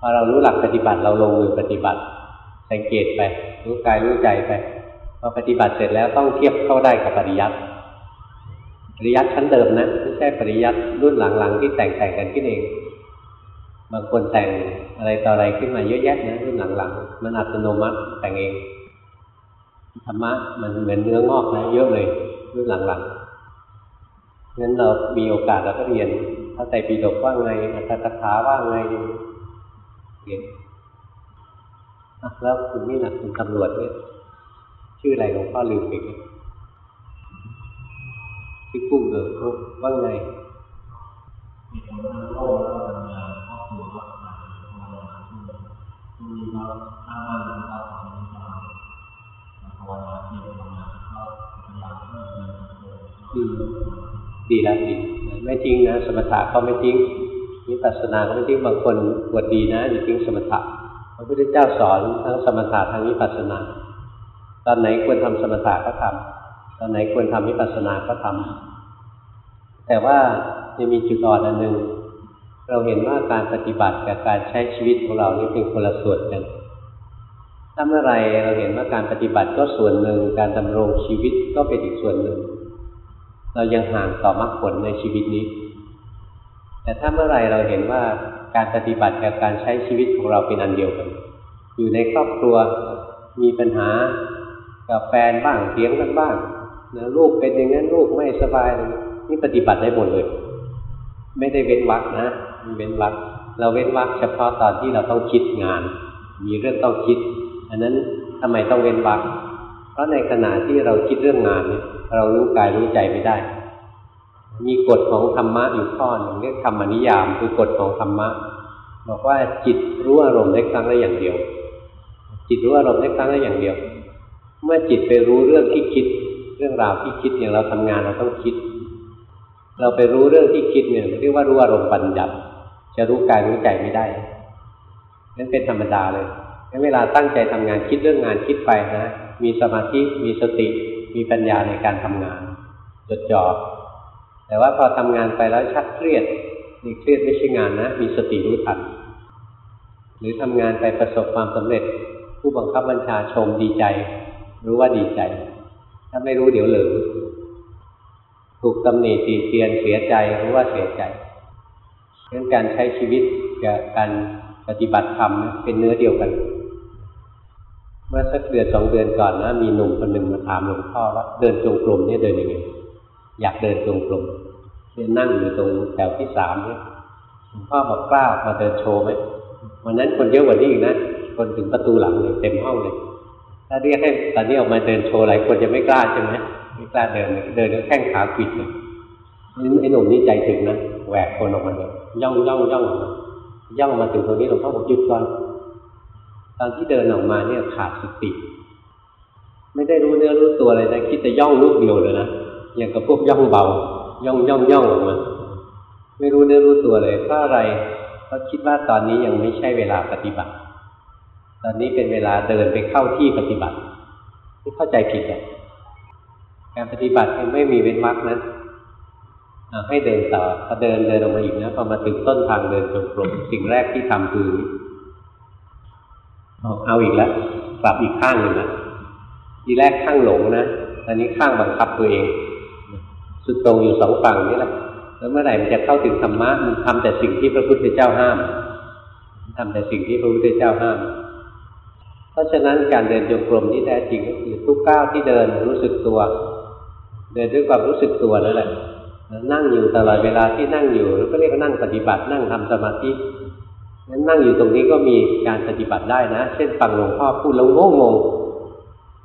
พอเรารู้หลักปฏิบัติเราลงมือปฏิบัติ สังเกตไปรู้กายรู้ใจไปพอปฏิบัติเสร็จแล้วต้องเทียบเข้าได้กับปริยัติปริยัติชั้นเดิมนะ ใช่ปริยัติรุ่นหลังๆ ที่แต่งแต่งกันขึ้นเอง บางคนแต่งอะไรต่ออะไรขึ้นมาเยอะแยะนะรุ่นหลังๆ มันอัตโนมัติแต่งเองธรรมะมันเหมือนเนื้องอกนะเยอะเลยรุ่นหลังๆงั้นเรามีโอกาสเราก็เรียนพระไตรปิฎกว่าไงอัตถกถาว่าไงเรียนแล้วคุณนี่นะคุณตำรวจเนี่ยชื่ออะไรหลวงพ่อลืมไปแล้ว ชื่อกุ้งเออว่าไงมีคนทั้งโลกแล้วก็ทำงานครอบครัวก็ทำงานภาวนาช่วยช่วงนี้ก็ตั้งมั่นนะครับของนี้ก็ภาวนาเที่ยวทำงานก็พยายามเพิ่มเงินเพิ่มอืมดีแล้วดีไม่ทิ้งนะ สมถะก็ไม่ทิ้งวิปัสสนาก็ไม่ทิ้งบางคนบวชดีนะอย่าทิ้งสมถะพระพุทธเจ้าสอนทั้งสมถะทั้งวิปัสสนา ตอนไหนควรทำสมถะก็ทำ ตอนไหนควรทำวิปัสสนาก็ทำแต่ว่าจะมีจุดอ่อนอันหนึ่งเราเห็นว่าการปฏิบัติกับการใช้ชีวิตของเรานี่เป็นคนละส่วนกันถ้าเมื่อไรเราเห็นว่าการปฏิบัติก็ส่วนหนึ่ง การดำรงชีวิตก็เป็นอีกส่วนหนึ่ง เรายังห่างต่อมรรคผลในชีวิตนี้ แต่ถ้าเมื่อไรเราเห็นว่าการปฏิบัติกับการใช้ชีวิตของเราเป็นอันเดียวกัน อยู่ในครอบครัวมีปัญหากับแฟนบ้างเถียงกันบ้าง นะลูกเป็นอย่างนั้นลูกไม่สบายเลยนี่ปฏิบัติได้หมดเลย ไม่ได้เว้นวรรคนะมีเว้นวรรคเราเว้นวรรคเฉพาะตอนที่เราต้องคิดงาน มีเรื่องต้องคิด อันนั้นทำไมต้องเว้นวรรคเพราะในขณะที่เราคิดเรื่องงานเนี่ยเรารู้กายรู้ใจไม่ได้ มีกฎของธรรมะอยู่ข้อหนึ่งเรียกธรรมนิยามคือกฎของธรรมะบอกว่าจิตรู้อารมณ์ได้ครั้งละอย่างเดียว จิตรู้อารมณ์ได้ครั้งละอย่างเดียว เมื่อจิตไปรู้เรื่องที่คิด เรื่องราวที่คิดอย่างเราทำงานเราต้องคิด เราไปรู้เรื่องที่คิดเนี่ยเรียกว่ารู้อารมณ์ปัญญัติจะรู้กายรู้ใจไม่ได้นั่นเป็นธรรมดาเลยงั้นเวลาตั้งใจทำงานคิดเรื่องงานคิดไปนะมีสมาธิมีสติ มีปัญญาในการทำงานจดจ่อแต่ว่าพอทำงานไปแล้วชักเครียดนี่เครียดไม่ใช่งานนะ มีสติรู้ทันหรือทำงานไปประสบความสำเร็จ ผู้บังคับบัญชาชมดีใจ รู้ว่าดีใจ ถ้าไม่รู้เดี๋ยวหลงถูกตำหนิตีเตียนเสียใจรู้ว่าเสียใจเรื่องการใช้ชีวิตกับการปฏิบัติธรรมเป็นเนื้อเดียวกัน เมื่อสักเดือนสองเดือนก่อนนะมีหนุ่มคนหนึ่งมาถามหลวงพ่อว่าเดินจงกรมเนี่ยเดินยังไงอยากเดินจงกรมเนี่ยนั่งอยู่ตรงแถวที่สามเนี่ยหลวงพ่อบอกกล้ามาเดินโชว์ไหมวันนั้นคนเยอะกว่านี้อีกนะคนถึงประตูหลังเลยเต็มห้องเลย ถ้าเรียกให้ตอนนี้ออกมาเดินโชว์หลายคนจะไม่กล้าใช่ไหมไม่กล้าเดินเดินแล้วแข้งขาปิดเลยไอ้หนุ่มนี่ใจถึงนะแหวกคนออกมาเลยย่องย่องย่องออกมาย่องมาถึงตรงนี้หลวงพ่อบอกหยุดก่อนตอนที่เดินออกมาเนี่ยขาดสติไม่ได้รู้เนื้อรู้ตัวเลยนะคิดแต่ย่องลูกเดียวเลยนะอย่างกับพวกย่องเบา ย่องย่องย่องออกมาไม่รู้เนื้อรู้ตัวเลยเพราะอะไรเพราะคิดว่าตอนนี้ยังไม่ใช่เวลาปฏิบัติ ตอนนี้เป็นเวลาเดินไปเข้าที่ปฏิบัติที่เข้าใจผิดอะการปฏิบัติยังไม่มีเว้นวรรคนะให้เดินต่อพอเดินเดินออกมาอีกนะพอมาถึงต้นทางเดินจงกรมสิ่งแรกที่ทำคือเอาอีกแล้วกลับอีกข้างหนึ่งนะทีแรกข้างหลงนะตอนนี้ข้างบังคับตัวเอง สุดตรงอยู่สองฝั่งนี่แหละแล้วเมื่อไหร่มันจะเข้าถึงธรรมะมันทำแต่สิ่งที่พระพุทธเจ้าห้ามทำแต่สิ่งที่พระพุทธเจ้าห้าม เพราะฉะนั้นการเดินจงกรมที่แท้จริงก็คือทุกก้าวที่เดินรู้สึกตัว เดินด้วยความรู้สึกตัวนั่นแหละนั่งอยู่ตลอดเวลาที่นั่งอยู่แล้วก็เรียกว่านั่งปฏิบัตินั่งทำสมาธิงั้นนั่งอยู่ตรงนี้ก็มีการปฏิบัติได้นะ เช่นฟังหลวงพ่อพูดแล้วงงงง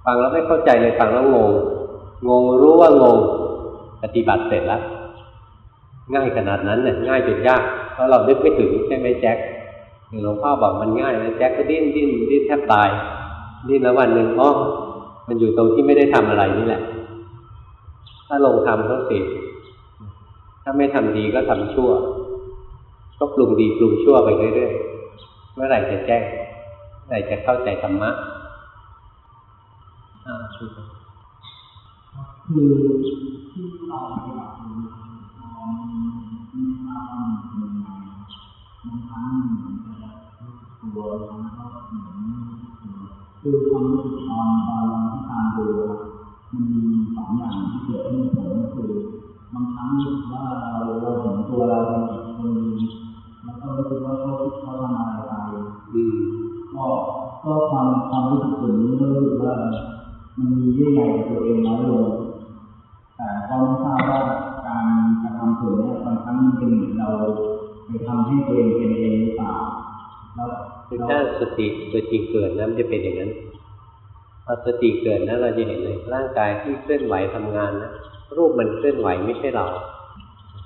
ฟังแล้วไม่เข้าใจเลยฟังแล้วงง งงรู้ว่างง ปฏิบัติเสร็จแล้ว ง่ายขนาดนั้นเนี่ยง่ายจนยากเพราะเรานึกไม่ถึงใช่ไหมแจ็ค หลวงพ่อบอกมันง่ายนะแจ็คก็ดิ้นดิ้นดิ้นแทบตายดิ้นแล้ววันหนึ่งอ๋อมันอยู่ตรงที่ไม่ได้ทำอะไรนี่แหละ ถ้าลงทำต้องสิถ้าไม่ทำดีก็ทำชั่ว ก็ปรุงดีปรุงชั่วไปเรื่อยๆเมื่อไหร่จะแจ้งเมื่อไหร่จะเข้าใจธรรมะอ่าชคือที่เราปฏิบัติอยู่เรามีความเหนื่อยบางครั้ง คือความรู้สึกตอนตอนที่ตามดูมันมีสองอย่างที่เกิดขึ้นผมก็คือบางครั้งรู้สึกว่าเราเราเห็นตัวเราเป็นอีกคนนึงแล้วก็รู้สึกว่าเขาคิดเขาทำอะไรไปอืมก็ก็ความความรู้สึกส่วนี้ก็รู้สึกว่ามันมีเยื่อใยกับตัวเองน้อยลงแต่ก็ไม่ทราบว่าการกระทำส่วนนี้บางครั้งมันเป็นเหมือนเราไปทำให้ตัวเองเป็นเองหรือเปล่าแล้ว คือถ้าสติตัวจริงเกิดนะมันจะเป็นอย่างนั้นพอสติเกิดนะเราจะเห็นเลยร่างกายที่เคลื่อนไหวทำงานนะรูปมันเคลื่อนไหวไม่ใช่เรา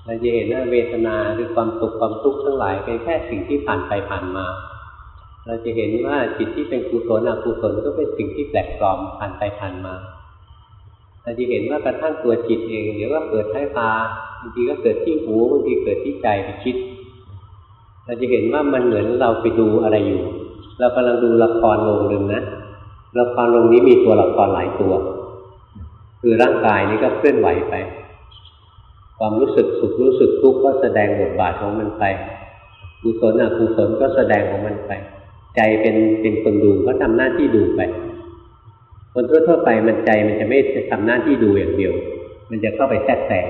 เราจะเห็นว่าเวทนาหรือความสุขความทุกข์ทั้งหลายเป็นแค่สิ่งที่ผ่านไปผ่านมา เราจะเห็นว่าจิตที่เป็นกุศลอกุศลก็เป็นสิ่งที่แปลกปลอมผ่านไปผ่านมาเราจะเห็นว่ากระทั่งตัวจิตเองเดี๋ยวก็เกิดที่ตาบางทีก็เกิดที่หูบางทีเกิดที่ใจไปคิด เราจะเห็นว่ามันเหมือนเราไปดูอะไรอยู่ เรากำลังดูละครลงหนึ่งนะละครลงนี้มีตัวละครหลายตัว คือร่างกายนี้ก็เคลื่อนไหวไป ความรู้สึกสุขรู้สึกทุกข์ก็แสดงบทบาทของมันไปกุศลอกุศลก็แสดงของมันไป ใจเป็นเป็นคนดูก็ทำหน้าที่ดูไปคนทั่วๆไปมันใจมันจะไม่ทำหน้าที่ดูอย่างเดียว มันจะเข้าไปแทรกแซง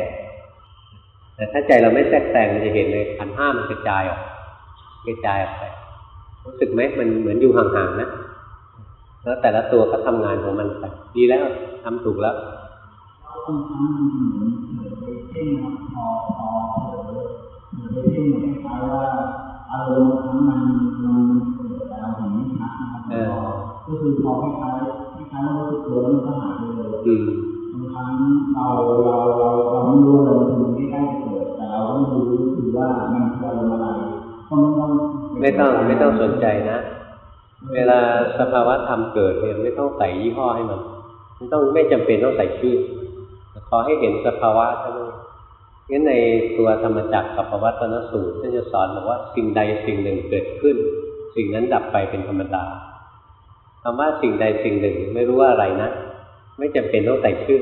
แต่ถ้าใจเราไม่แทรกแซงมันจะเห็นเลยขันห้ามกระจายออก กระจายออกไป รู้สึกไหมมันเหมือนอยู่ห่างๆนะแล้วแต่ละตัวก็ทำงานของมันไปดีแล้วทำถูกแล้วบางครั้งมันเหมือนเหมือนไปเพ่งนะครับพอพอเผลอเหมือนไปเพ่งเหมือนคล้ายๆว่าอารมณ์บางครั้งมันมันเกิดแต่เราเห็นไม่ชัดนะครับเออก็คือพอคล้ายๆคล้ายๆว่ารู้สึกตัวแล้วมันก็หายไปเลยอืมบางครั้งเราเราเราเราไม่รู้ว่าเราถึงใกล้ๆจะเกิดแต่เราต้องรู้คือว่ามันคืออารมณ์อะไรก็ ไม่ต้องไม่ต้องสนใจนะ เวลาสภาวะธรรมเกิดเนี่ยไม่ต้องใส่ยี่ห้อให้มันไม่ต้องไม่จำเป็นต้องใส่ชื่อขอให้เห็นสภาวะเท่านั้นงั้นในตัวธรรมจักรกับปวัตนสูตรท่านจะสอนบอกว่าสิ่งใดสิ่งหนึ่งเกิดขึ้น สิ่งนั้นดับไปเป็นธรรมดาคำว่าสิ่งใดสิ่งหนึ่งไม่รู้ว่าอะไรนะ ไม่จำเป็นต้องใส่ชื่อ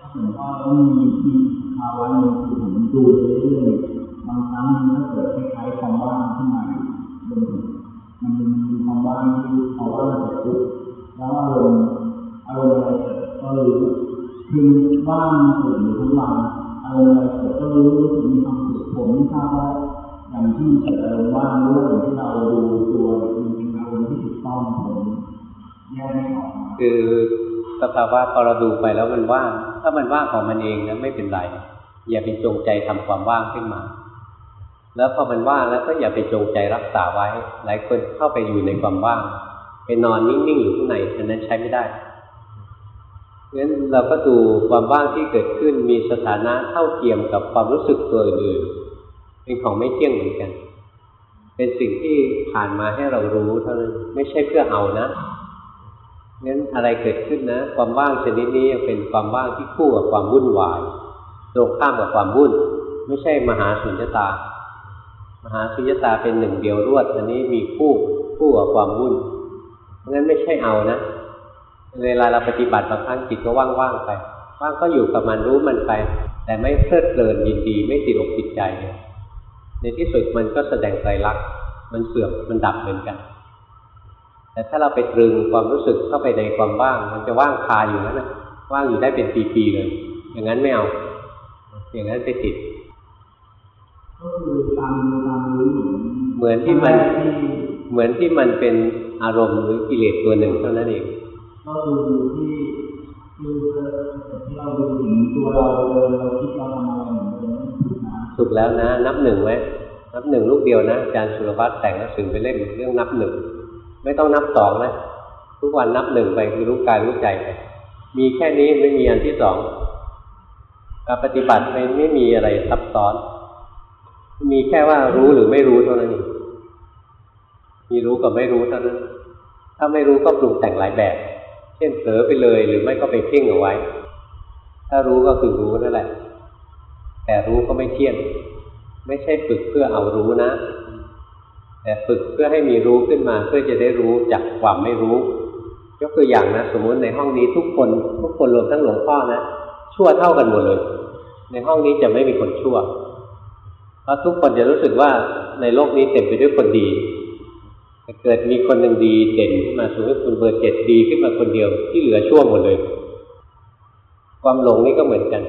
ถ้าผมว่าต้องมีมีภาวะหนึ่งคือผมดูไปเรื่อยางครั้งมันก็เกิดคล้ายๆความว่างขึ้นมาบนมันมันมีความว่างที่พอว่างเสร็จปุ๊บแล้วอารมณ์อารมณ์อะไรเกิดก็รู้คือว่างเกิดอยู่ทั้งวันอารมณ์อะไรเกิดก็รู้รู้สึกมีความสุขผมไม่ทราบว่าอย่างที่เกิดอารมณ์ว่างด้วยอย่างที่เราดูตัวเนี่ยมันเป็นอารมณ์ที่ถูกต้องผมแยกไม่ออกคือสภาวะพอเราดูไปแล้วมันว่าง ถ้ามันว่างของมันเองนะไม่เป็นไร อย่าไปจงใจทำความว่างขึ้นมา แล้วพอมันว่างแล้วก็อย่าไปจงใจรักษาไว้ หลายคนเข้าไปอยู่ในความว่างไปนอนนิ่งๆอยู่ข้างในอันนั้นใช้ไม่ได้งั้นเราก็ดูความว่างที่เกิดขึ้นมีสถานะเท่าเทียมกับความรู้สึกตัวอื่นเป็นของไม่เที่ยงเหมือนกัน เป็นสิ่งที่ผ่านมาให้เรารู้เท่านั้นไม่ใช่เพื่อเอานะงั้นอะไรเกิดขึ้นนะ ความว่างชนิดนี้เป็นความว่างที่คู่กับความวุ่นวายตรงข้ามกับความวุ่น ไม่ใช่มหาสุญญตา มหาสุญญตาเป็นหนึ่งเดียวรวด อันนี้มีคู่คู่กับความวุ่นงั้นไม่ใช่เอานะ เวลาเราปฏิบัติบางครั้งจิตก็ว่างๆไป ว่างก็อยู่กับมันรู้มันไป แต่ไม่เพลิดเพลินยินดี ไม่ติดอกติดใจ ในที่สุดมันก็แสดงไตรลักษณ์มันเสื่อมมันดับเหมือนกัน แต่ถ้าเราไปตรึงความรู้สึกเข้าไปในความว่าง มันจะว่างคาอยู่นั่นนะว่างอยู่ได้เป็นปีๆเลย อย่างนั้นไม่เอา อย่างนั้นไปติด ก็คือตามดูตามรู้เหมือนเหมือนที่มันที่เหมือนที่มันเป็นอารมณ์หรือกิเลสตัวหนึ่งเท่านั้นเองก็ดูที่คือที่เราดูถึงตัวเราเดินเราคิดเราทำอะไรเหมือนเดิมถูกนะถูกแล้วนะ นับหนึ่งไว้นับหนึ่งลูกเดียวนะอาจารย์สุรพัฒน์แต่งหนังสือไปเล่มเรื่องนับหนึ่งไม่ต้องนับสองนะทุกวันนับหนึ่งไปคือรู้กายรู้ใจไปมีแค่นี้ไม่มีอันที่สองการปฏิบัติไม่ไม่มีอะไรซับซ้อน มีแค่ว่ารู้หรือไม่รู้เท่านั้นเองมีรู้กับไม่รู้เท่านั้น ถ้าไม่รู้ก็ปรุงแต่งหลายแบบ เช่นเผลอไปเลย หรือไม่ก็ไปเพ่งเอาไว้ ถ้ารู้ก็คือรู้นั่นแหละ แต่รู้ก็ไม่เที่ยง ไม่ใช่ฝึกเพื่อเอารู้นะ แต่ฝึกเพื่อให้มีรู้ขึ้นมา เพื่อจะได้รู้จากความไม่รู้ ยกตัวอย่างนะ สมมุติในห้องนี้ทุกคนทุกคนรวมทั้งหลวงพ่อนะชั่วเท่ากันหมดเลย ในห้องนี้จะไม่มีคนชั่ว ราะทุกคนจะรู้สึกว่าในโลกนี้เต็มไปด้วยคนดีแต่เกิดมีคนหนึ่งดีเด่นขึ้นมาสมมติคุณเบอร์เจ็ดดีขึ้นมาคนเดียวที่เหลือชั่วหมดเลย ความหลงนี่ก็เหมือนกัน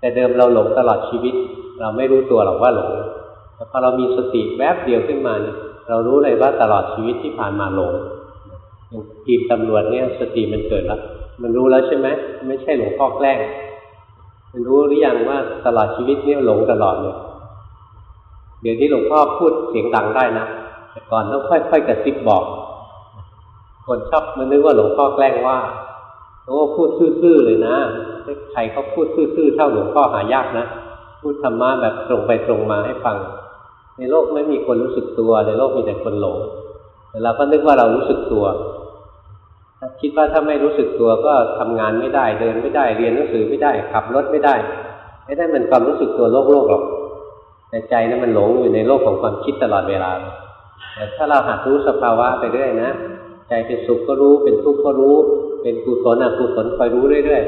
แต่เดิมเราหลงตลอดชีวิต เราไม่รู้ตัวหรอกว่าหลงแต่พอเรามีสติแวบเดียวขึ้นมาเนี่ยเรารู้เลยว่าตลอดชีวิตที่ผ่านมาหลงอย่างทีมตำรวจเนี่ยสติมันเกิดแล้วมันรู้แล้วใช่ไหมไม่ใช่หลงพ่อแกล้ง มันรู้หรือยังว่าตลอดชีวิตเนี่ยหลงตลอดเลย เดี๋ยวนี้หลวงพ่อพูดเสียงดังได้นะแต่ก่อนต้องค่อยๆกระซิบบอก คนชอบมันนึกว่าหลวงพ่อแกล้งว่าหลวงพ่อพูดซื่อๆเลยนะใครเขาพูดซื่อๆเท่าหลวงพ่อหายากนะพูดธรรมะแบบตรงไปตรงมาให้ฟัง ในโลกไม่มีคนรู้สึกตัว ในโลกมีแต่คนหลงแต่เราก็นึกว่าเรารู้สึกตัวคิดว่าถ้าไม่รู้สึกตัวก็ทำงานไม่ได้เดินไม่ได้เรียนหนังสือไม่ได้ขับรถไม่ได้ไม่ได้มันความรู้สึกตัวโลกโลกหรอก แต่ใจนั้นมันหลงอยู่ในโลกของความคิดตลอดเวลาแต่ถ้าเราหัดรู้สภาวะไปเรื่อยนะใจเป็นสุขก็รู้เป็นทุกข์ก็รู้ เป็นกุศลอกุศลคอยรู้เรื่อย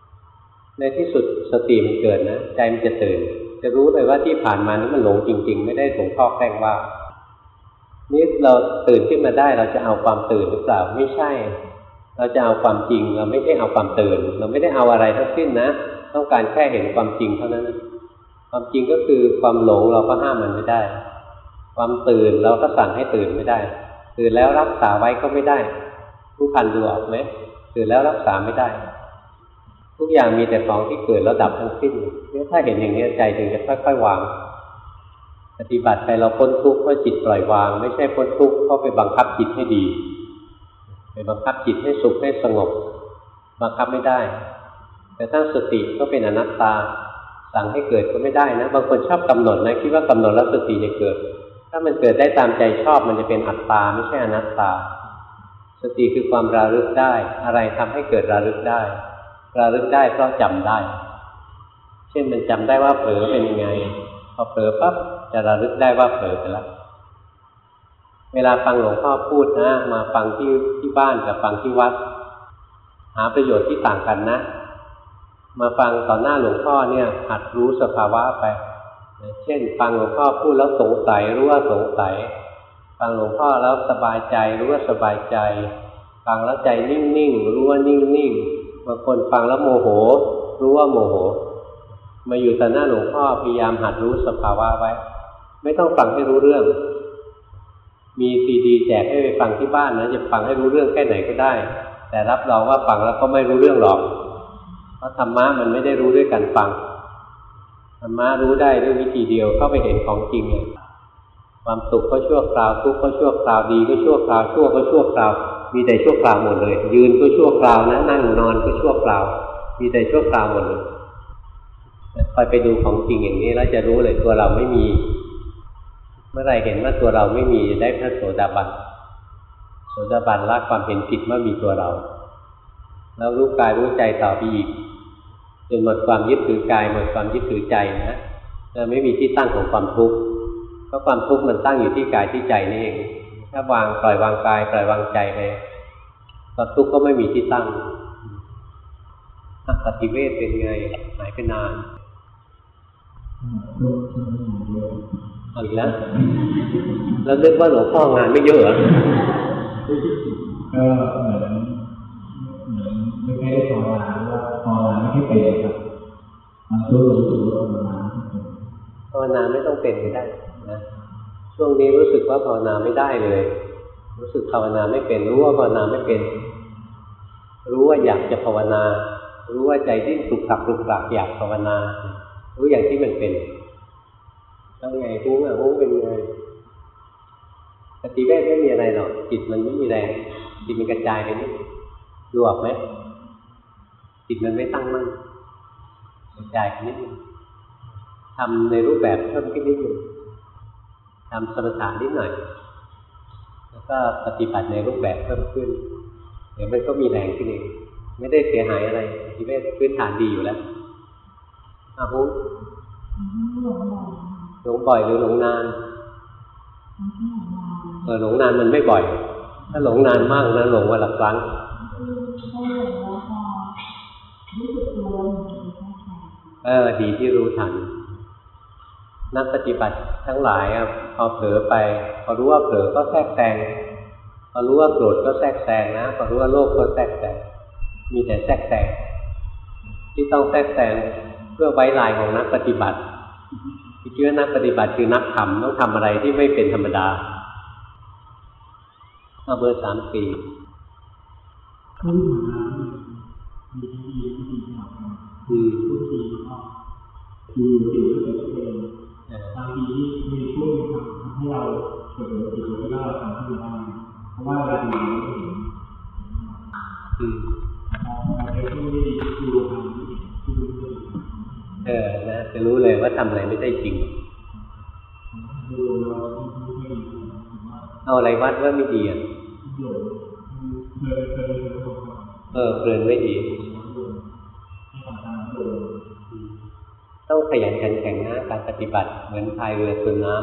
ๆในที่สุดสติมันเกิดนะใจมันจะตื่น จะรู้เลยว่าที่ผ่านมานี้นมันหลงจริง ๆ ไม่ได้หลงพ่อแกล้งว่านี่เราตื่นขึ้นมาได้เราจะเอาความตื่นหรือเปล่าไม่ใช่ เราจะเอาความจริง เราไม่ได้เอาความตื่น เราไม่ได้เอาอะไรทั้งสิ้นนะ ต้องการแค่เห็นความจริงเท่านั้น ความจริงก็คือความหลงเราก็ห้ามมันไม่ได้ ความตื่นเราก็สั่งให้ตื่นไม่ได้ ตื่นแล้วรักษาไว้ก็ไม่ได้ ผู้พันดูออกไหมตื่นแล้วรักษาไม่ได้ ทุกอย่างมีแต่ของที่เกิดแล้วดับทั้งสิ้นเนี่ยถ้าเห็นอย่างนี้ใจถึงจะค่อยๆวาง ปฏิบัติไปเราพ้นทุกข์เพราะจิตปล่อยวาง ไม่ใช่พ้นทุกข์เพราะไปบังคับจิตให้ดีไปบังคับจิตให้สุขให้สงบบังคับไม่ได้ แต่ถ้าสติก็เป็นอนัตตา สั่งให้เกิดก็ไม่ได้นะ บางคนชอบกำหนดนะคิดว่ากำหนดแล้วสติจะเกิด ถ้ามันเกิดได้ตามใจชอบมันจะเป็นอัตตาไม่ใช่อนัตตา สติคือความระลึกได้ อะไรทำให้เกิดระลึกได้ ระลึกได้เพราะจำได้ เช่นมันจำได้ว่าเผลอเป็นยังไง พอเผลอปั๊บจะระลึกได้ว่าเผลอไปแล้วเวลาฟังหลวงพ่อพูดนะ มาฟังที่ที่บ้านกับฟังที่วัด หาประโยชน์ที่ต่างกันนะ มาฟังต่อหน้าหลวงพ่อเนี่ย หัดรู้สภาวะไป เช่น ฟังหลวงพ่อพูดแล้วสงสัยรู้ว่าสงสัย ฟังหลวงพ่อแล้วสบายใจรู้ว่าสบายใจ ฟังแล้วใจนิ่งๆรู้ว่านิ่งๆบางคนฟังแล้วโมโห รู้ว่าโมโห มาอยู่ต่อหน้าหลวงพ่อพยายามหัดรู้สภาวะไว้ ไม่ต้องฟังให้รู้เรื่อง มีซีดีแจกให้ไปฟังที่บ้านนะจะฟังให้รู้เรื่องแค่ไหนก็ได้ แต่รับรองว่าฟังแล้วก็ไม่รู้เรื่องหรอก เพราะธรรมะมันไม่ได้รู้ด้วยการฟังธรรมะรู้ได้ด้วยวิธีเดียวเข้าไปเห็นของจริงเลยความสุขก็ชั่วคราวทุกข์ก็ชั่วคราวดีก็ชั่วคราวชั่วก็ชั่วคราว มีแต่ชั่วคราวหมดเลย ยืนก็ชั่วคราวนะนั่งนอนก็ชั่วคราว มีแต่ชั่วคราวหมดเลยคอยไปดูของจริงอย่างนี้แล้วจะรู้เลยตัวเราไม่มี เมื่อไรเห็นว่าตัวเราไม่มีจะได้พระโสดาบันโสดาบันละความเห็นผิดว่ามีตัวเรา แล้วรู้กายรู้ใจต่อไปอีก จนหมดความยึดถือกายหมดความยึดถือใจนะจะไม่มีที่ตั้งของความทุกข์เพราะความทุกข์มันตั้งอยู่ที่กายที่ใจนี่เองถ้าวางปล่อยวางกายปล่อยวางใจไปความทุกข์ก็ไม่มีที่ตั้งปฏิเวทเป็นไงหายไปนานเอาอีกแล้วแล้วนึกว่าหลวงพ่องานไม่เยอะเหรอก็เหมือนเหมือนไม่ได้ภาวนาหรือว่าภาวนา ไม่ให้เป็นครับมันรู้รู้สึกว่าภาวนาภาวนาไม่ต้องเป็นก็ได้นะช่วงนี้รู้สึกว่าภาวนาไม่ได้เลย รู้สึกภาวนาไม่เป็น รู้ว่าภาวนาไม่เป็น รู้ว่าอยากจะภาวนา รู้ว่าใจที่ปลุกปลักปลุกปลักอยากภาวนา รู้อย่างที่มันเป็นแล้วไงรู้อะรู้เป็นไงปฏิเวทไม่มีอะไรหรอกจิตมันไม่มีแรงจิตมันกระจายไปนิดดูออกไหม จิตมันไม่ตั้งมั่นกระจายไปนิดนึงทำในรูปแบบเพิ่มขึ้นนิดนึงทำสมถะนิดหน่อย แล้วก็ปฏิบัติในรูปแบบเพิ่มขึ้น เดี๋ยวมันก็มีแรงขึ้นเองไม่ได้เสียหายอะไรปฏิเวทพื้นฐานดีอยู่แล้วอาหุหลงบ่อยหรือหลงนานเออหลงนานมันไม่บ่อย ถ้าหลงนานมากนะหลงวันละครั้ง เออดีที่รู้ทัน นักปฏิบัติทั้งหลายอะพอเผลอไป พอรู้ว่าเผลอก็แทรกแซงพอรู้ว่าโกรธก็แทรกแซงนะ พอรู้ว่าโลภก็แทรกแซงมีแต่แทรกแซงที่ต้องแทรกแซงพื่อไว้ลายของนักปฏิบัติที่คิดว่านักปฏิบัติคือนักทำต้องทำอะไรที่ไม่เป็นธรรมดาเอาเบอร์สามสี่เขาอยู่ม คือสิ่งที่เกิดขึ้นเออบางทีที่มีพูดมีคำทำให้เราเกิดหลงผิดแล้วก็ทำให้เราได้เพราะว่าเราดูเราไม่เห็นอืมมองเราไปพูดไม่ดูทำไม่เห็นดูไม่เห็นเออนะจะรู้เลยว่าทำอะไรไม่ได้จริงดูเราไม่ค่อยดีว่าเอาอะไรวัดว่าไม่ดีอะเอกว่าเออเพลินไม่ดี ต้องขยันขันแข็งนะการปฏิบัติเหมือนพายเรือทวนน้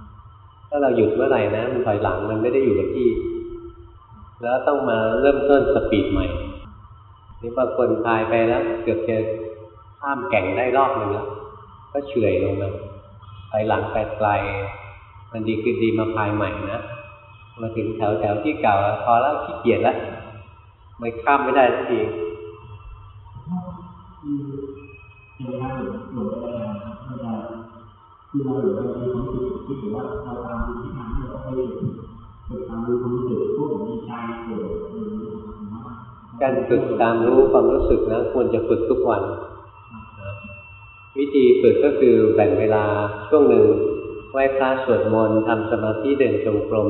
ำถ้าเราหยุดเมื่อไหร่นะ มันถอยหลังมันไม่ได้อยู่กับที่ แล้วต้องมาเริ่มต้นสปีดใหม่นี่บางคนพายไปแล้ว เกือบจะข้ามแก่งได้รอบหนึ่งแล้วก็เฉื่อยลงมาถอยหลังไปไกลมันดีคือดีมาพายใหม่นะมาถึงแถวแถวที่เก่าพอแล้วขี้เกียจแล้วมันข้ามไม่ได้สักที คือเวลาหลงหลงไปแล้วเราจะคือเราหลงไปในความรู้สึกที่ถือว่าเราตามดูที่ทางที่เราไปฝึกตามดูความรู้สึกพวกมีใจโกรธหรือว่าการฝึกตามรู้ความรู้สึกนะควรจะฝึกทุกวัน วิธีฝึกก็คือแบ่งเวลาช่วงหนึ่งไหว้พระสวดมนต์ทำสมาธิเดินจงกรม